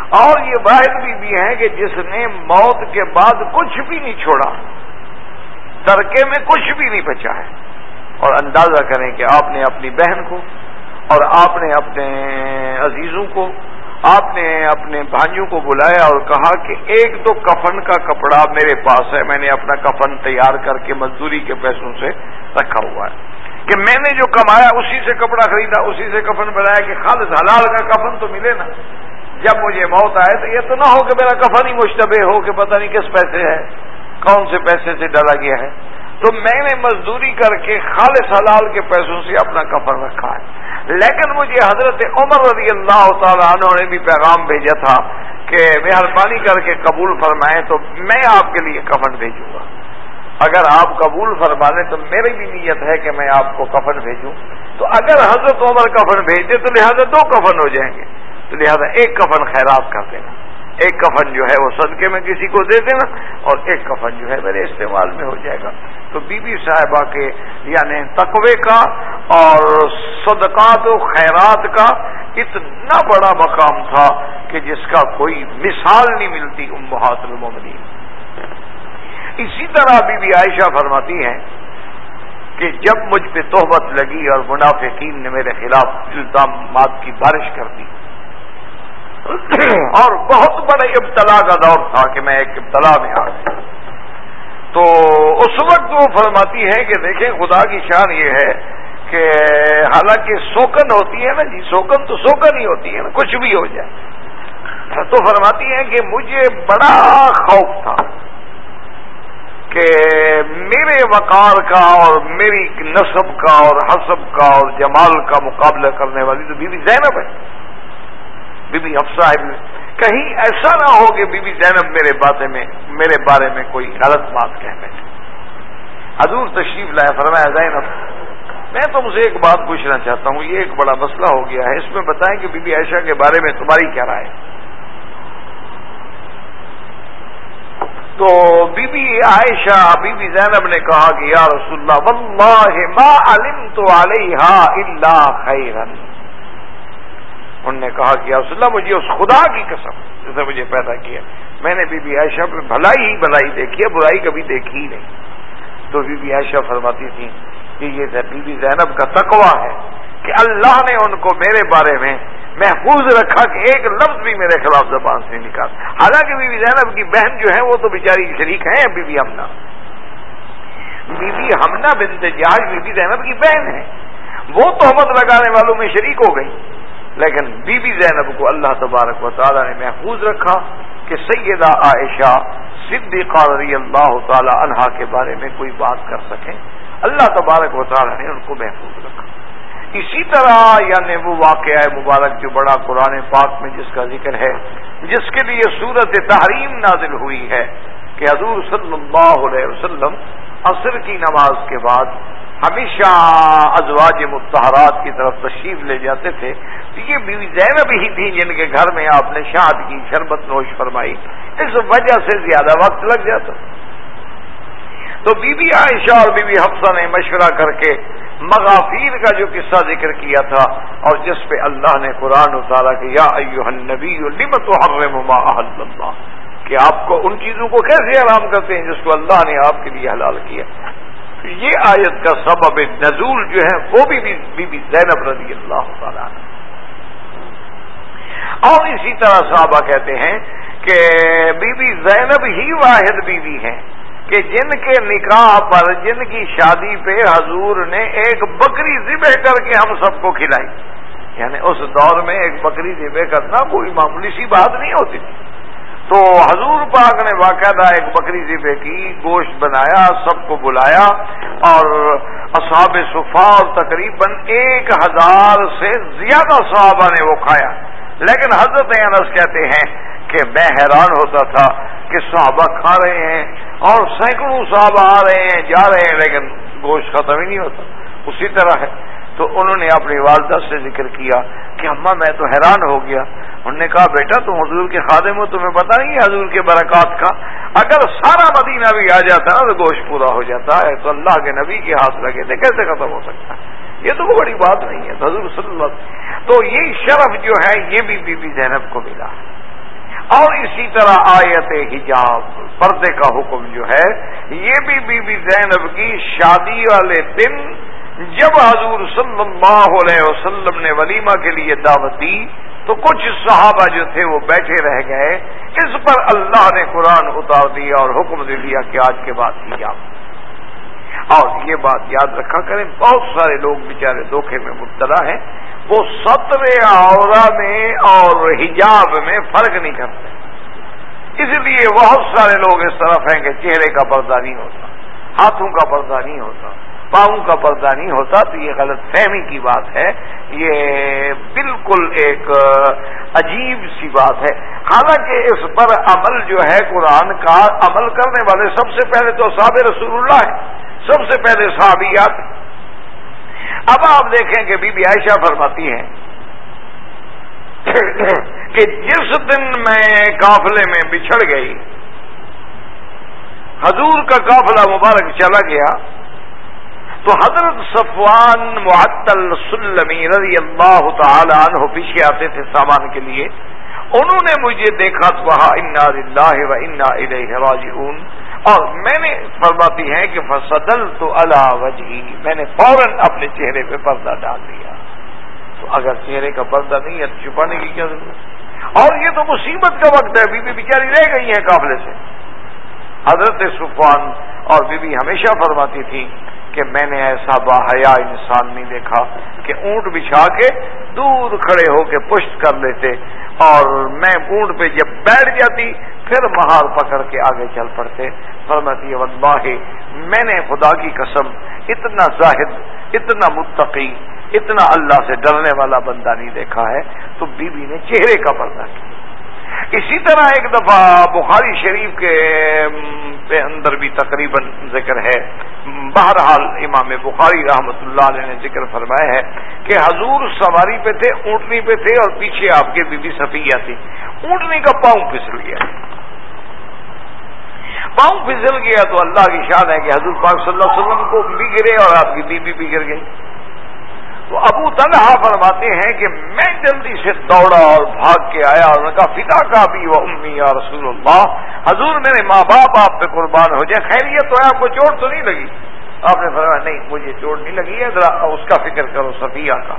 اور یہ واحد بی بی ہیں کہ جس نے موت کے بعد کچھ بھی نہیں چھوڑا۔ ترکے میں کچھ بھی نہیں بچا ہے۔ اور اندازہ کریں کہ آپ نے اپنی بہن کو، اور آپ نے اپنے عزیزوں کو، آپ نے اپنے بھائیوں کو بلایا اور کہا کہ ایک تو کفن کا کپڑا میرے پاس ہے، میں نے اپنا کفن تیار کر کے مزدوری کے پیسوں سے رکھا ہوا ہے۔ کہ میں نے جو کمایا، اسی سے کپڑا خریدا، اسی سے کفن بنایا کہ خالص حلال کا کفن تو ملے نا۔ جب مجھے موت آئے تو یہ تو نہ ہو کہ میرا کفن ہی مشتبہ ہو، کہ پتہ نہیں کس پیسے ہے۔ کون سے پیسے سے ڈالا گیا ہے؟ تو میں نے مزدوری کر کے خالص حلال کے پیسوں سے اپنا کفن رکھا ہے۔ لیکن مجھے حضرت عمر رضی اللہ تعالیٰ عنہ نے بھی پیغام بھیجا تھا کہ مہربانی کر کے قبول فرمائیں تو میں آپ کے لیے کفن بھیجوں گا۔ اگر آپ قبول فرما لیں تو میری بھی نیت ہے کہ میں آپ کو کفن بھیجوں۔ تو اگر حضرت عمر کفن بھیج دے تو لہٰذا دو کفن ہو جائیں گے۔ تو لہٰذا ایک کفن خیرات کر دینا۔ ایک کفن جو ہے وہ صدقے میں کسی کو دے دینا اور ایک کفن جو ہے میرے استعمال میں ہو جائے گا۔ تو بی بی صاحبہ کے یعنی تقوی کا اور صدقات و خیرات کا اتنا بڑا مقام تھا کہ جس کا کوئی مثال نہیں ملتی امہات المومنین۔ اسی طرح بی بی عائشہ فرماتی ہیں کہ جب مجھ پہ تہبت لگی اور منافقین نے میرے خلاف الزامات کی بارش کر دی [coughs] اور بہت بڑے ابتلا کا دور تھا کہ میں ایک ابتلا میں آ گئی تو اس وقت وہ فرماتی ہے کہ دیکھیں، خدا کی شان یہ ہے کہ حالانکہ سوکن ہوتی ہے نا جی سوکن تو سوکن ہی ہوتی ہے نا، کچھ بھی ہو جائے۔ تو فرماتی ہے کہ مجھے بڑا خوف تھا کہ میرے وقار کا اور میری نصب کا اور حسب کا اور جمال کا مقابلہ کرنے والی تو بی بی زینب ہے۔ بی بی افسا ہے کہیں ایسا نہ ہو کہ بی بی زینب میرے باتیں میں میرے بارے میں کوئی غلط بات کہہ بیٹھے۔ حضور تشریف لائے، فرمایا، زینب، میں تم سے ایک بات پوچھنا چاہتا ہوں، یہ ایک بڑا مسئلہ ہو گیا ہے۔ اس میں بتائیں کہ بی بی عائشہ کے بارے میں تمہاری کیا رائے؟ تو be be Ayesha be be Zainab نے کہا کہ، یا رسول اللہ، واللہ ما علمت علیہا الا خیرن۔ انہوں نے کہا کہ رسول اللہ مجھے اس خدا کی قسم جسے مجھے پیدا کیا میں نے بی بی عائشہ پہ بھلائی ہی بھلائی دیکھی ہے، برائی کبھی دیکھی ہی نہیں۔ تو بی بی عائشہ فرماتی تھی کہ یہ بی بی زینب کا تقوی ہے کہ اللہ نے ان کو میرے بارے میں محفوظ رکھا کہ ایک لفظ بھی میرے خلاف زبان سے نکال حالانکہ بی بی زینب کی بہن جو ہے وہ تو بیچاری شریک ہیں، be be Humna. Be be Humna بنت جہاز بی بی زینب کی بہن ہے۔ وہ تہمت لگانے والوں میں شریک ہو گئی۔ لیکن بی بی زینب کو اللہ تبارک و تعالی نے محفوظ رکھا کہ سیدہ عائشہ صدیقہ رضی اللہ تعالی عنہا کے بارے میں کوئی بات کر سکیں اللہ تبارک و تعالی نے ان کو محفوظ رکھا۔ اسی طرح یعنی وہ واقعہ مبارک جو بڑا قرآن پاک میں جس کا ذکر ہے، جس کے لیے صورت تحریم نازل ہوئی ہے کہ حضور صلی اللہ علیہ وسلم عصر کی نماز کے بعد ہمیشہ ازواج متحرات کی طرف تشریف لے جاتے تھے۔ تو یہ بیوی زینب ہی تھی جن کے گھر میں آپ نے شاد کی، شربت نوش فرمائی۔ اس وجہ سے زیادہ وقت لگ جاتا۔ تو بی بی عائشہ اور بی بی حفصہ نے مشورہ کر کے مغافیر کا جو قصہ ذکر کیا تھا، اور جس پہ اللہ نے قرآن اتارا کہ یا ایوہ النبی لمت حرم ما احل اللہ۔ کہ آپ کو ان چیزوں کو کیسے آرام کرتے ہیں جس کو اللہ نے آپ کے لیے حلال کیا۔ یہ آیت کا سبب نزول جو ہے وہ بھی بی بی زینب رضی اللہ تعالیٰ اور اسی طرح صحابہ کہتے ہیں کہ بی بی زینب ہی واحد بیوی ہیں کہ جن کے نکاح پر جن کی شادی پہ حضور نے ایک بکری ذبح کر کے ہم سب کو کھلائی۔ یعنی اس دور میں ایک بکری ذبح کرنا کوئی معمولی سی بات نہیں ہوتی تھی۔ تو حضور پاک نے باقاعدہ ایک بکری ذبح کی گوشت بنایا، سب کو بلایا اور اصحاب صفا اور تقریباً ایک ہزار سے زیادہ صحابہ نے وہ کھایا۔ لیکن حضرت انس کہتے ہیں کہ میں حیران ہوتا تھا کہ صحابہ کھا رہے ہیں اور سینکڑوں صحابہ آ رہے ہیں، جا رہے ہیں، لیکن گوشت ختم ہی نہیں ہوتا۔ اسی طرح ہے۔ تو انہوں نے اپنی والدہ سے ذکر کیا کہ اماں، میں تو حیران ہو گیا۔ انہوں نے کہا، بیٹا تم حضور کے خادم ہو، تمہیں پتا نہیں ہے حضور کے برکات کا۔ اگر سارا مدینہ بھی آ جاتا نا، تو گوشت پورا ہو جاتا۔ ہے تو اللہ کے نبی کے ہاتھ لگے تھے، کیسے ختم ہو سکتا؟ ہے یہ تو بڑی بات نہیں ہے۔ حضور صلی اللہ تو یہ شرف جو ہے، یہ بھی بی بی زینب کو ملا۔ اور اسی طرح آیت حجاب، پردے کا حکم جو ہے، یہ بھی بی بی زینب کی شادی والے دن جب حضور صلی اللہ علیہ وسلم نے ولیمہ کے لیے دعوت دی، تو کچھ صحابہ جو تھے وہ بیٹھے رہ گئے۔ اس پر اللہ نے قرآن اتار دیا اور حکم دے دیا کہ آج کے بعد ہی جاؤ اور یہ بات یاد رکھا کریں، بہت سارے لوگ بیچارے دھوکے میں مبتلا ہیں۔ وہ ستر اور میں اور حجاب میں فرق نہیں کرتے۔ اس لیے بہت سارے لوگ اس طرف ہیں کہ چہرے کا پردہ نہیں ہوتا، ہاتھوں کا پردہ نہیں ہوتا۔ پاؤں کا پردہ نہیں ہوتا، تو یہ غلط فہمی کی بات ہے۔ یہ بالکل ایک عجیب سی بات ہے۔ حالانکہ اس پر عمل جو ہے، قرآن کا عمل کرنے والے سب سے پہلے تو صحاب رسول اللہ ہے سب سے پہلے صحابیات۔ اب آپ دیکھیں کہ بی بی عائشہ فرماتی ہیں کہ جس دن میں قافلے میں بچھڑ گئی، حضور کا قافلہ مبارک چلا گیا۔ تو حضرت صفوان معطل سلمی رضی اللہ تعالی عنہ پیچھے آتے تھے سامان کے لیے، انہوں نے مجھے دیکھا تو وہاں انا اللہ و انا الیہ راجعون۔ اور میں نے فرماتی ہیں کہ فصدل تو اللہ وجہی، میں نے فوراً اپنے چہرے پہ پردہ ڈال دیا۔ تو اگر چہرے کا پردہ نہیں ہے تو چھپانے کی کیا ضرورت؟ اور یہ تو مصیبت کا وقت ہے، بی بی بیچاری رہ گئی ہیں قابل سے۔ حضرت سفان اور بی بی ہمیشہ فرماتی تھی کہ میں نے ایسا باحیا انسان نہیں دیکھا کہ اونٹ بچھا کے دور کھڑے ہو کے پشت کر لیتے اور میں اونٹ پہ جب بیٹھ جاتی پھر مہار پکڑ کے آگے چل پڑتے۔ فرماتی واللہ، میں نے خدا کی قسم اتنا زاہد، اتنا متقی، اتنا اللہ سے ڈرنے والا بندہ نہیں دیکھا ہے۔ تو بی بی نے چہرے کا پردہ کیا۔ اسی طرح ایک دفعہ بخاری شریف کے اندر بھی تقریباً ذکر ہے۔ بہرحال امام بخاری رحمت اللہ علیہ نے ذکر فرمایا ہے کہ حضور سواری پہ تھے، اونٹنی پہ تھے اور پیچھے آپ کے بی بی صفیہ تھی۔ اونٹنی کا پاؤں پھسل گیا۔ پاؤں پھسل گیا تو اللہ کی شان ہے کہ حضور پاک صلی اللہ علیہ وسلم کو بھی گرے اور آپ کی بیوی بھی گر گئی۔ تو ابو طلحہ فرماتے ہیں کہ میں جلدی سے دوڑا اور بھاگ کے آیا اور کہا فتا کا بھی وہ امی یا رسول اللہ۔ حضور میرے ماں باپ، آپ پہ قربان ہو جائے، خیریت تو ہے، آپ کو چوٹ تو نہیں لگی۔ آپ نے فرمایا، نہیں، مجھے چوٹ نہیں لگی ہے، ذرا اس کا فکر کرو، صفیہ کا.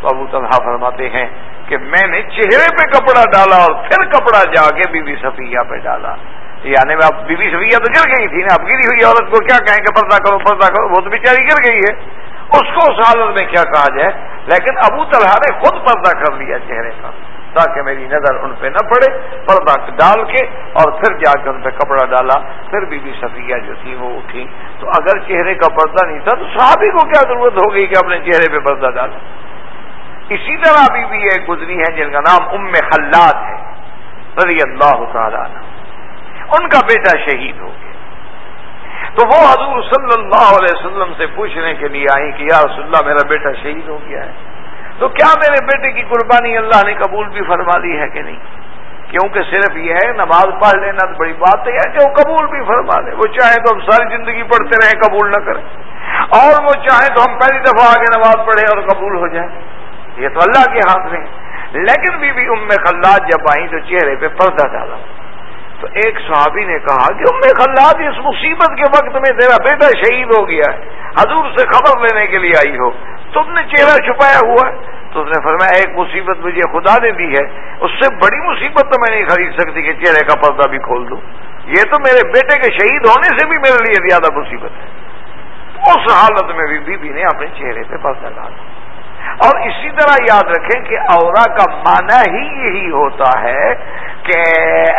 تو ابو طلحہ فرماتے ہیں کہ میں نے چہرے پہ کپڑا ڈالا اور پھر کپڑا جا کے بی بی صفیہ پہ ڈالا۔ یعنی میں اب بی بی صفیہ تو گر گئی تھی نا، اب گری ہوئی عورت کو کیا کہیں کہ پردہ کرو پردہ کرو، وہ تو بیچاری گر گئی ہے۔ اس کو اس حالت میں کیا کہا جائے؟ لیکن ابو طلحہ نے خود پردہ کر لیا چہرے کا تاکہ میری نظر ان پہ نہ پڑے، پردہ ڈال کے اور پھر جا کے ان پہ کپڑا ڈالا، پھر بی بی صفیہ جو تھی وہ اٹھی۔ تو اگر چہرے کا پردہ نہیں تھا تو صحابی کو کیا ضرورت ہو گئی کہ اپنے چہرے پہ پردہ ڈالا؟ اسی طرح بی بی ایک گزری ہیں جن کا نام ام خلاد ہے، رضی اللہ تعالیٰ ان کا بیٹا شہید ہو گیا۔ تو وہ حضور صلی اللہ علیہ وسلم سے پوچھنے کے لیے آئی کہ یا رسول اللہ، میرا بیٹا شہید ہو گیا ہے۔ تو کیا میرے بیٹے کی قربانی اللہ نے قبول بھی فرما لی ہے کہ نہیں؟ کیونکہ صرف یہ ہے، نماز پڑھ لینا تو بڑی بات ہے کہ وہ قبول بھی فرما لے۔ وہ چاہے تو ہم ساری زندگی پڑھتے رہیں، قبول نہ کریں۔ اور وہ چاہے تو ہم پہلی دفعہ آگے نماز پڑھیں اور قبول ہو جائیں۔ یہ تو اللہ کے ہاتھ میں لیکن بی بی ام خلاد جب آئی تو چہرے پہ پردہ ڈالا۔ تو ایک صحابی نے کہا کہ ام خلاد، اس مصیبت کے وقت میں تیرا بیٹا شہید ہو گیا ہے۔ حضور سے خبر لینے کے لیے آئی ہو۔ تم نے چہرہ چھپایا ہوا ہے تو اس نے فرمایا، ایک مصیبت مجھے خدا نے دی ہے، اس سے بڑی مصیبت تو میں نہیں خرید سکتی کہ چہرے کا پردہ بھی کھول دوں۔ یہ تو میرے بیٹے کے شہید ہونے سے بھی میرے لیے زیادہ مصیبت ہے۔ اس حالت میں بھی بی بی نے اپنے چہرے پہ پردہ ڈالا۔ اور اسی طرح یاد رکھیں کہ اورا کا معنی ہی یہی ہوتا ہے کہ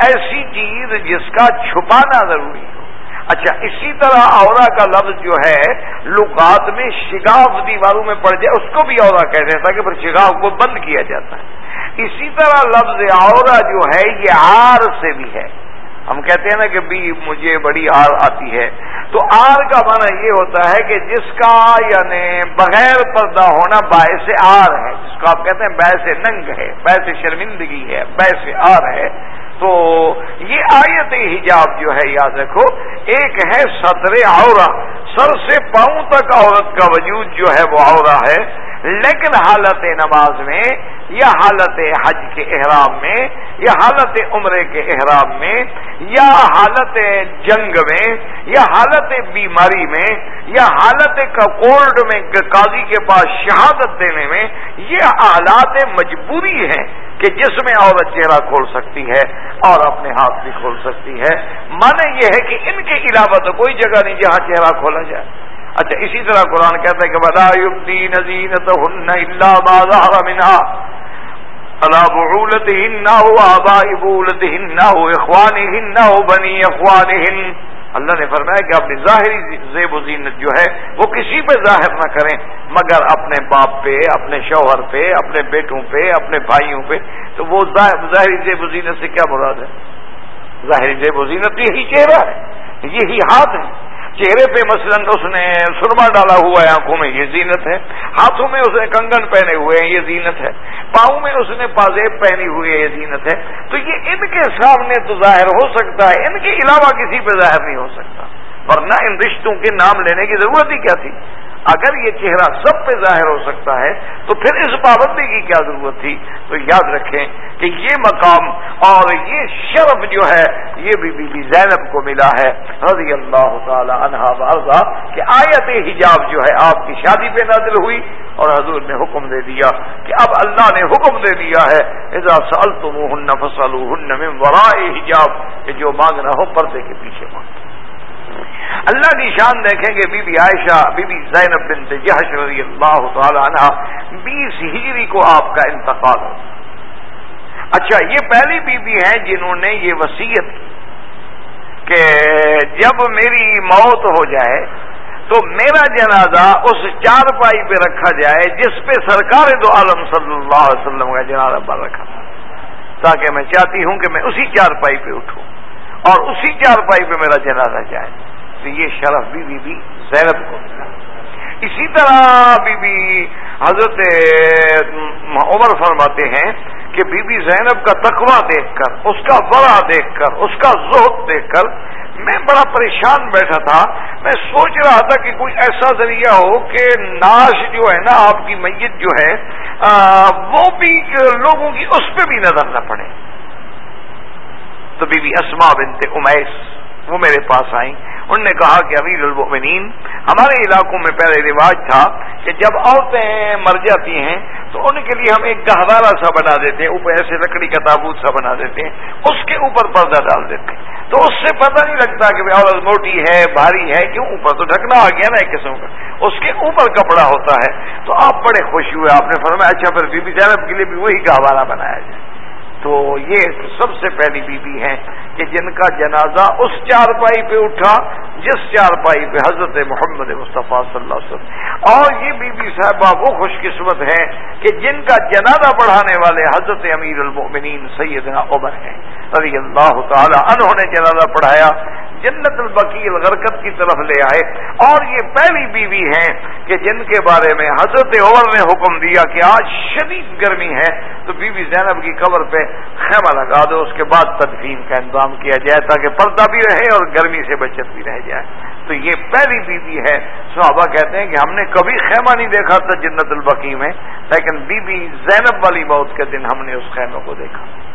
ایسی چیز جس کا چھپانا ضروری ہو۔ اچھا اسی طرح اورا کا لفظ جو ہے لکات میں شگاف دیواروں میں پڑ جائے، اس کو بھی اورا کہتے ہیں تاکہ پھر شگاف کو بند کیا جاتا ہے۔ اسی طرح لفظ اورا جو ہے، یہ آر سے بھی ہے۔ ہم کہتے ہیں نا کہ بھی مجھے بڑی آر آتی ہے۔ تو آر کا معنی یہ ہوتا ہے کہ جس کا یعنی بغیر پردہ ہونا باعث آر ہے۔ جس کو آپ کہتے ہیں باعث ننگ ہے، باعث شرمندگی ہے، باعث آر ہے۔ تو یہ آیت حجاب جو ہے، یاد رکھو، ایک ہے سطر آورا سر سے پاؤں تک عورت کا وجود جو ہے وہ آورا ہے، لیکن حالت نماز میں یا حالت حج کے احرام میں یا حالت عمرے کے احرام میں یا حالت جنگ میں یا حالت بیماری میں یا حالت کورٹ میں، قاضی کے پاس شہادت دینے میں، یہ حالات مجبوری ہیں۔ کہ جس میں عورت چہرہ کھول سکتی ہے اور اپنے ہاتھ بھی کھول سکتی ہے۔ مانے یہ ہے کہ ان کے علاوہ تو کوئی جگہ نہیں جہاں چہرہ کھولا جائے۔ اچھا اسی طرح قرآن کہتا ہے کہ بدا نظین اللہ بازار منا اللہ بولت ہن نہ ہو آبا بولت ہن نہ ہو اخوان ہن نہ ہو بنی اخوان ہن اللہ نے فرمایا کہ اپنی ظاہری زیب و زینت جو ہے وہ کسی پہ ظاہر نہ کریں، مگر اپنے باپ پہ، اپنے شوہر پہ، اپنے بیٹوں پہ، اپنے بھائیوں پہ، تو وہ ظاہری زیب و زینت سے کیا مراد ہے؟ ظاہری زیب و زینت یہی چہرہ ہے، یہی ہاتھ ہے۔ چہرے پہ مثلا اس نے سرما ڈالا ہوا ہے، آنکھوں میں، یہ زینت ہے۔ ہاتھوں میں اس نے کنگن پہنے ہوئے ہیں، یہ زینت ہے۔ پاؤں میں اس نے پازیب پہنی ہوئی ہے، یہ زینت ہے۔ تو یہ ان کے سامنے تو ظاہر ہو سکتا ہے، ان کے علاوہ کسی پہ ظاہر نہیں ہو سکتا۔ ورنہ ان رشتوں کے نام لینے کی ضرورت ہی کیا تھی؟ اگر یہ چہرہ سب پہ ظاہر ہو سکتا ہے، تو پھر اس پابندی کی کیا ضرورت تھی؟ تو یاد رکھیں کہ یہ مقام اور یہ شرف جو ہے، یہ بی بی زینب کو ملا ہے۔ رضی اللہ تعالی عنہا بارزہ کہ آیت حجاب جو ہے، آپ کی شادی پہ نازل ہوئی اور حضور نے حکم دے دیا کہ اب اللہ نے حکم دے دیا ہے۔ اذا سألتموهن فصلوهن من وراء حجاب، کہ جو مانگنا ہو پردے کے پیچھے مانگ۔ اللہ کی شان دیکھیں گے be be Ayesha, be be Zainab بنت جہش رضی اللہ تعالی عنہ، بیس ہجری کو آپ کا انتقال ہو۔ اچھا یہ پہلی بی بی ہیں جنہوں نے یہ وسیعت کہ جب میری موت ہو جائے تو میرا جنازہ اس چار پائی پہ رکھا جائے جس پہ سرکار دو عالم صلی اللہ علیہ وسلم کا جنازہ پر رکھا تھا۔ تاکہ میں چاہتی ہوں کہ میں اسی چار پائی پہ اٹھوں اور اسی چار پائی پہ میرا جنازہ جائے۔ تو یہ شرف بھی بی بی زینب کو۔ ملا اسی طرح بی بی حضرت عمر فرماتے ہیں کہ بی بی زینب کا تقوی دیکھ کر، اس کا بڑا دیکھ کر، اس کا زہد دیکھ کر میں بڑا پریشان بیٹھا تھا۔ میں سوچ رہا تھا کہ کوئی ایسا ذریعہ ہو کہ ناش جو ہے نا، آپ کی میت جو ہے وہ بھی لوگوں کی اس پہ بھی نظر نہ پڑے۔ تو بی بی اسما بنت امیس، وہ میرے پاس آئیں۔ انہوں نے کہا کہ امیر المؤمنین، ہمارے علاقوں میں پہلے رواج تھا کہ جب عورتیں مر جاتی ہیں، تو ان کے لیے ہم ایک گہوارہ سا بنا دیتے ہیں، اوپر ایسے لکڑی کا تابوت سا بنا دیتے ہیں، اس کے اوپر پردہ ڈال دیتے ہیں۔ تو اس سے پتہ نہیں لگتا کہ عورت موٹی ہے، بھاری ہے، کیوں اوپر تو ڈھکنا آ گیا نا ایک قسم کا۔ اس کے اوپر کپڑا ہوتا ہے۔ تو آپ بڑے خوش ہوئے، آپ نے فرمایا اچھا پھر بی بی زینب کے لیے بھی وہی گہوارہ بنایا جائے۔ تو یہ سب سے پہلی بیوی ہیں کہ جن کا جنازہ اس چارپائی پہ اٹھا، جس چارپائی پہ حضرت محمد مصطفیٰ صلی اللہ علیہ وسلم۔ اور یہ بی بی صاحبہ وہ خوش قسمت ہیں کہ جن کا جنازہ پڑھانے والے حضرت امیر المؤمنین سیدنا عمر ہیں۔ رضی اللہ تعالی انہوں نے جنازہ پڑھایا، جنت البکیل غرکت کی طرف لے آئے۔ اور یہ پہلی بیوی ہیں کہ جن کے بارے میں حضرت عمر نے حکم دیا کہ آج شدید گرمی ہے، تو بی بی زینب کی قبر پہ خیمہ لگا دو، اس کے بعد تدفین کا انتظام کیا جائے تاکہ پردہ بھی رہے اور گرمی سے بچت بھی رہ جائے۔ تو یہ پہلی بیوی ہے۔ صحابہ کہتے ہیں کہ ہم نے کبھی خیمہ نہیں دیکھا تھا جنت البقی میں، لیکن بی بی زینب والی موت کے دن ہم نے اس خیمے کو دیکھا۔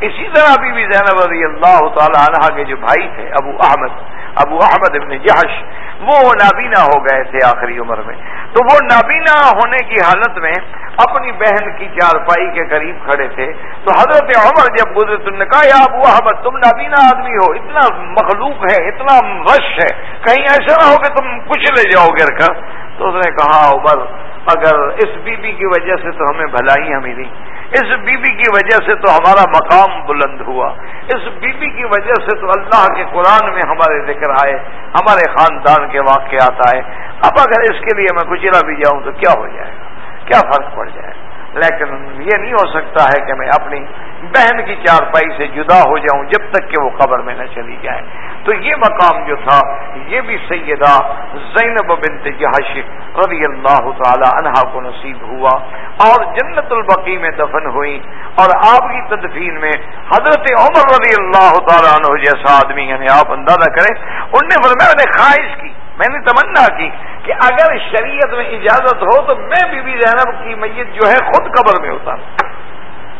اسی طرح بی بی زینب رضی اللہ تعالی عنہ کے جو بھائی تھے، ابو احمد ابو احمد ابن جہش، وہ نابینا ہو گئے تھے آخری عمر میں۔ تو وہ نابینا ہونے کی حالت میں اپنی بہن کی چارپائی کے قریب کھڑے تھے۔ تو حضرت عمر جب گزرے تم نے کہا، یا ابو احمد، تم نابینا آدمی ہو، اتنا مخلوق ہے، اتنا رش ہے، کہیں ایسا نہ ہو کہ تم کچھ لے جاؤ گر کر تو اس نے کہا، عمر، اگر اس بی بی کی وجہ سے تو ہمیں بھلائیاں ملی۔ اس بی بی کی وجہ سے تو ہمارا مقام بلند ہوا۔ اس بی بی کی وجہ سے تو اللہ کے قرآن میں ہمارے ذکر آئے، ہمارے خاندان کے واقعات آئے۔ اب اگر اس کے لیے میں کچلا بھی جاؤں تو کیا ہو جائے گا؟ کیا فرق پڑ جائے گا؟ لیکن یہ نہیں ہو سکتا ہے کہ میں اپنی بہن کی چارپائی سے جدا ہو جاؤں جب تک کہ وہ قبر میں نہ چلی جائے۔ تو یہ مقام جو تھا، یہ بھی سیدہ زینب بنت جہش رضی اللہ تعالی عنہا کو نصیب ہوا۔ اور جنت البقی میں دفن ہوئی۔ اور آپ کی تدفین میں حضرت عمر رضی اللہ تعالیٰ عنہ جیسا آدمی یعنی آپ اندازہ کریں ان نے فرمایا نے خواہش کی میں نے تمنا کی کہ اگر شریعت میں اجازت ہو تو میں بی بی زینب کی میت جو ہے خود قبر میں ہوتا۔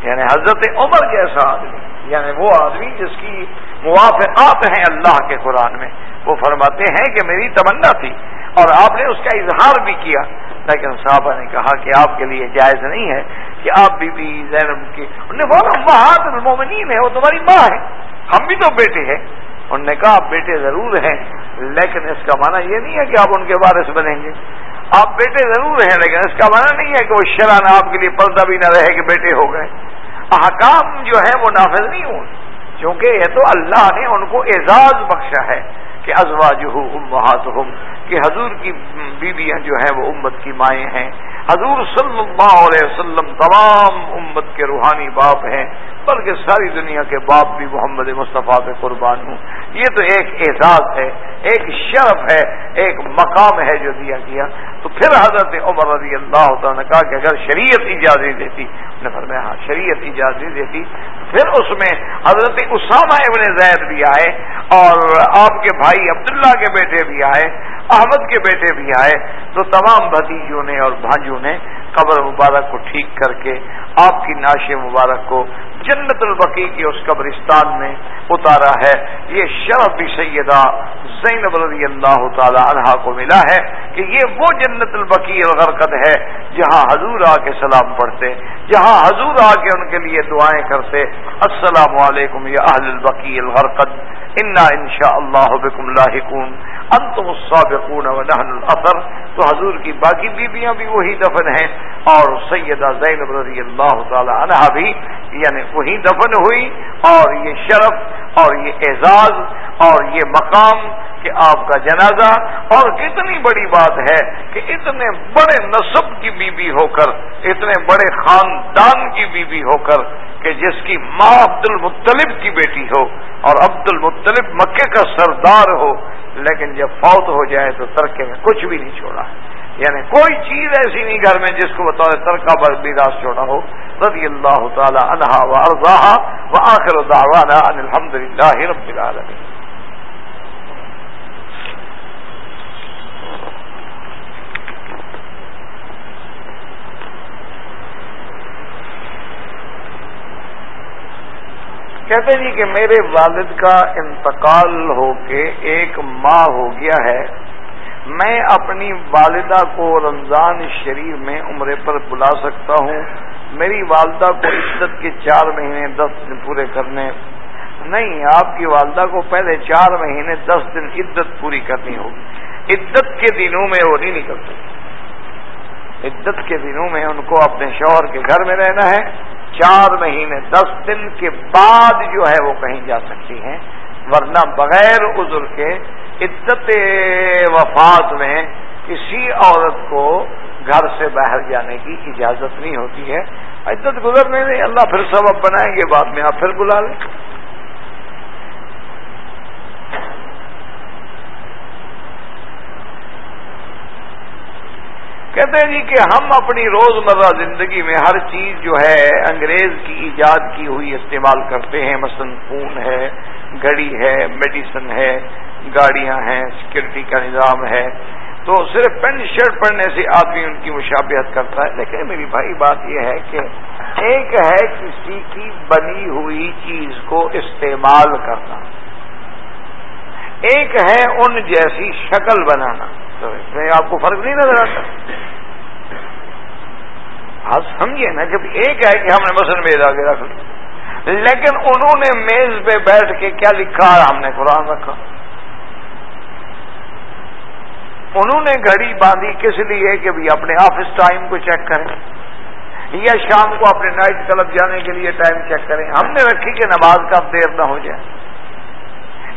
یعنی حضرت عمر جیسا آدمی یعنی وہ آدمی جس کی موافقات ہیں اللہ کے قرآن میں، وہ فرماتے ہیں کہ میری تمنا تھی اور آپ نے اس کا اظہار بھی کیا۔ لیکن صاحبہ نے کہا کہ آپ کے لیے جائز نہیں ہے کہ آپ بی بی زینب کی۔ انہوں نے بولا مہات المومنین ہے وہ تمہاری ماں ہے ہم بھی تو بیٹے ہیں۔ انہوں نے کہا، آپ بیٹے ضرور ہیں لیکن اس کا معنی یہ نہیں ہے کہ آپ ان کے وارث بنیں گے۔ آپ بیٹے ضرور ہیں لیکن اس کا معنی نہیں ہے کہ وہ شرح آپ کے لیے پردہ بھی نہ رہے کہ بیٹے ہو گئے۔ احکام جو ہے وہ نافذ نہیں ہوں کیونکہ یہ تو اللہ نے ان کو اعزاز بخشا ہے کہ ازواج ہوں کہ حضور کی بیویاں جو ہیں وہ امت کی مائیں ہیں۔ حضور صلی اللہ علیہ وسلم تمام امت کے روحانی باپ ہیں، بلکہ ساری دنیا کے باپ بھی محمد مصطفیٰ پہ قربان ہوں۔ یہ تو ایک اعزاز ہے۔ ایک شرف ہے ایک مقام ہے جو دیا گیا۔ تو پھر حضرت عمر رضی اللہ تعالیٰ نے کہا کہ اگر شریعت اجازت دیتی نے فرمایا ہاں شریعت اجازت دیتی۔ پھر اس میں حضرت اسامہ ابن زید بھی آئے اور آپ کے بھائی عبداللہ کے بیٹے بھی آئے، احمد کے بیٹے بھی آئے۔ تو تمام بھتیجوں نے اور بھانجوں نے قبر مبارک کو ٹھیک کر کے آپ کی ناش مبارک کو جنت البقی کی اس قبرستان میں اتارا ہے۔ یہ شرف بھی سیدہ زینب رضی اللہ تعالی عنہا کو ملا ہے کہ یہ وہ جنت البقی الغرقد ہے، جہاں حضور آ کے سلام پڑھتے، جہاں حضور آ کے ان کے لیے دعائیں کرتے۔ السلام علیکم یا اہل البقی الغرقد انا ان شاء اللہ بکم لاحقون۔ انتم السابقون ونحن الاثر۔ تو حضور کی باقی بیویاں بھی وہی دفن ہیں۔ اور سیدہ زینب رضی اللہ تعالی عنہ بھی یعنی وہی دفن ہوئی۔ اور یہ شرف، اور یہ اعزاز، اور یہ مقام کہ آپ کا جنازہ۔ اور کتنی بڑی بات ہے کہ اتنے بڑے نصب کی بیوی بی ہو کر اتنے بڑے خاندان کی بیوی بی ہو کر کہ جس کی ماں عبد المطلب کی بیٹی ہو اور عبد المطلب مکے کا سردار ہو، لیکن جب فوت ہو جائے تو ترکے میں کچھ بھی نہیں چھوڑا۔ یعنی کوئی چیز ایسی نہیں گھر میں جس کو بتا ترکا پر میراث چھوڑا ہو۔ رضی اللہ تعالی عنہا و ارضاہا و آخر دعوانا ان الحمدللہ رب العالمین۔ کہتے جی کہ میرے والد کا انتقال ہو کے ایک ماہ ہو گیا ہے۔ میں اپنی والدہ کو رمضان شریف میں عمرے پر بلا سکتا ہوں۔ میری والدہ کو عزت کے چار مہینے دس دن پورے کرنے۔ نہیں، آپ کی والدہ کو پہلے چار مہینے دس دن عدت پوری کرنی ہوگی۔ عدت کے دنوں میں وہ نہیں نکل سکتی عدت کے دنوں میں ان کو اپنے شوہر کے گھر میں رہنا ہے۔ چار مہینے، دس دن کے بعد جو ہے وہ کہیں جا سکتی ہیں، ورنہ بغیر عذر کے عدت وفات میں کسی عورت کو گھر سے باہر جانے کی اجازت نہیں ہوتی ہے۔ عدت گزرنے میں اللہ پھر سبب بنائیں گے، بعد میں آپ پھر بلا لیں۔ کہتے ہیں جی کہ ہم اپنی روزمرہ زندگی میں ہر چیز جو ہے انگریز کی ایجاد کی ہوئی استعمال کرتے ہیں۔ مثلا فون ہے، گھڑی ہے، میڈیسن ہے، گاڑیاں ہیں سیکورٹی کا نظام ہے۔ تو صرف پینٹ، شرٹ پہننے سے آدمی ان کی مشابہت کرتا ہے۔ لیکن میری بھائی، بات یہ ہے کہ ایک ہے کسی کی بنی ہوئی چیز کو استعمال کرنا۔ ایک ہے ان جیسی شکل بنانا۔ تو اس میں آپ کو فرق نہیں نظر آتا۔ آپ سمجھے نا، جب ایک ہے کہ ہم نے مسل میز آگے رکھ لی۔ لیکن انہوں نے میز پہ بیٹھ کے کیا لکھا ہم نے قرآن رکھا۔ انہوں نے گھڑی باندھی کس لیے؟ کہ بھی اپنے آفس ٹائم کو چیک کریں۔ یا شام کو اپنے نائٹ کلب جانے کے لیے ٹائم چیک کریں۔ ہم نے رکھی کہ نماز کا دیر نہ ہو جائے۔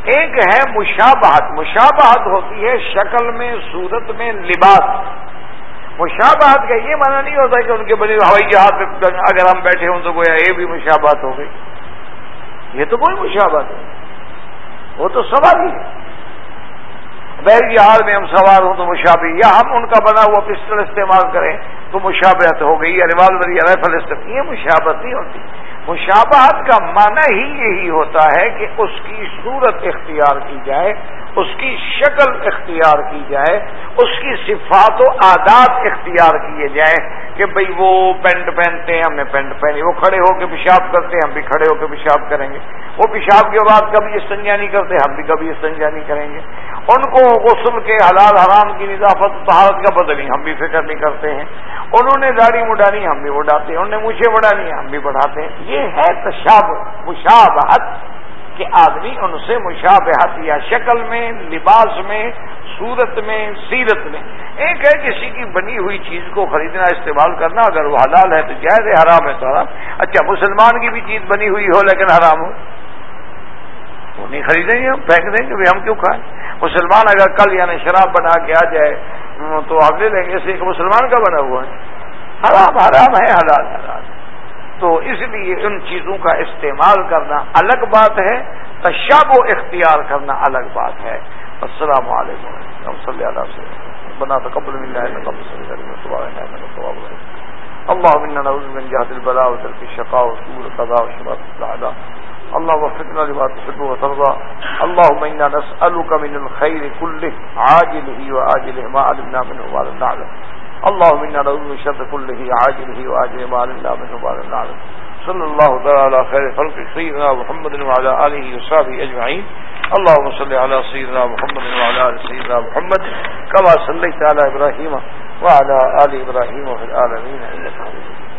ایک ہے مشابہت۔ مشابہت ہوتی ہے شکل میں، صورت میں، لباس مشابہت کا یہ معنی نہیں ہوتا کہ ان کے بنے ہوائی جہاز اگر ہم بیٹھے ہوں تو گویا یہ بھی مشابہت ہو گئی۔ یہ تو کوئی مشابہت ہے وہ تو سوال ہی ہے بحر جہاز میں ہم سوار ہوں تو مشابہ، یا ہم ان کا بنا ہوا پسٹل استعمال کریں تو مشابہت ہو گئی، یا ریوالور یا رائفل استعمال۔ یہ مشابت نہیں ہوتی۔ مشابہت کا معنی ہی یہی ہوتا ہے کہ اس کی صورت اختیار کی جائے اس کی شکل اختیار کی جائے، اس کی صفات و عادات اختیار کیے جائیں کہ بھئی وہ پینٹ پہنتے ہیں، ہم نے پینٹ پہنی، وہ کھڑے ہو کے پیشاب کرتے ہیں، ہم بھی کھڑے ہو کے پیشاب کریں گے۔ وہ پیشاب کے بعد کبھی استنجا نہیں کرتے، ہم بھی کبھی استنجا نہیں کریں گے۔ ان کو غسل کے حلال حرام کی نظافت طہارت کا پتہ نہیں، ہم بھی فکر نہیں کرتے ہیں۔ انہوں نے داڑھی مڈانی، ہم بھی اڑاتے ہیں۔ انہوں نے مجھے بڑھانی ہم بھی بڑھاتے ہیں۔ یہ ہے تشاب مشابہت۔ کہ آدمی ان سے مشابہت یا شکل میں، لباس میں، صورت میں، سیرت میں۔ ایک ہے کسی کی بنی ہوئی چیز کو خریدنا، استعمال کرنا، اگر وہ حلال ہے تو جائز ہے، حرام ہے تو حرام۔ اچھا مسلمان کی بھی چیز بنی ہوئی ہو لیکن حرام ہو۔ وہ نہیں خریدیں گے، ہم پھینک دیں گے ہم کیوں کھائیں؟ مسلمان اگر کل یعنی شراب بنا کے آ جائے، تو آپ لے لیں گے ایک مسلمان کا بنا ہوا ہے۔ حرام حرام ہے، حلال حلال۔ تو اس لیے ان چیزوں کا استعمال کرنا الگ بات ہے، تشاب و اختیار کرنا الگ بات ہے۔ السلام علیکم۔ صلی اللہ علیہ وسلم۔ بنا تقبل منا انك اللهم انا نعوذ من جهد البلاء وترك الشقاء وسوء القضاء وشماتة الاعداء اللهم وفقنا لما تحب وترضى اللهم انا نسالك من الخير كله عاجله واجله ما علمنا منه وما لم نعلم۔ اللهم انا نعوذ من شر كله، عاجله واجله ما علمنا منه وما لم نعلم صلى الله تعالى على خير خلق سيدنا محمد وعلى اله وصحبه اجمعين اللهم صل على سيدنا محمد وعلى ال سيدنا محمد، كما صليت على ابراهيم وعلى ال ابراهيم في العالمين انك حميد مجيد.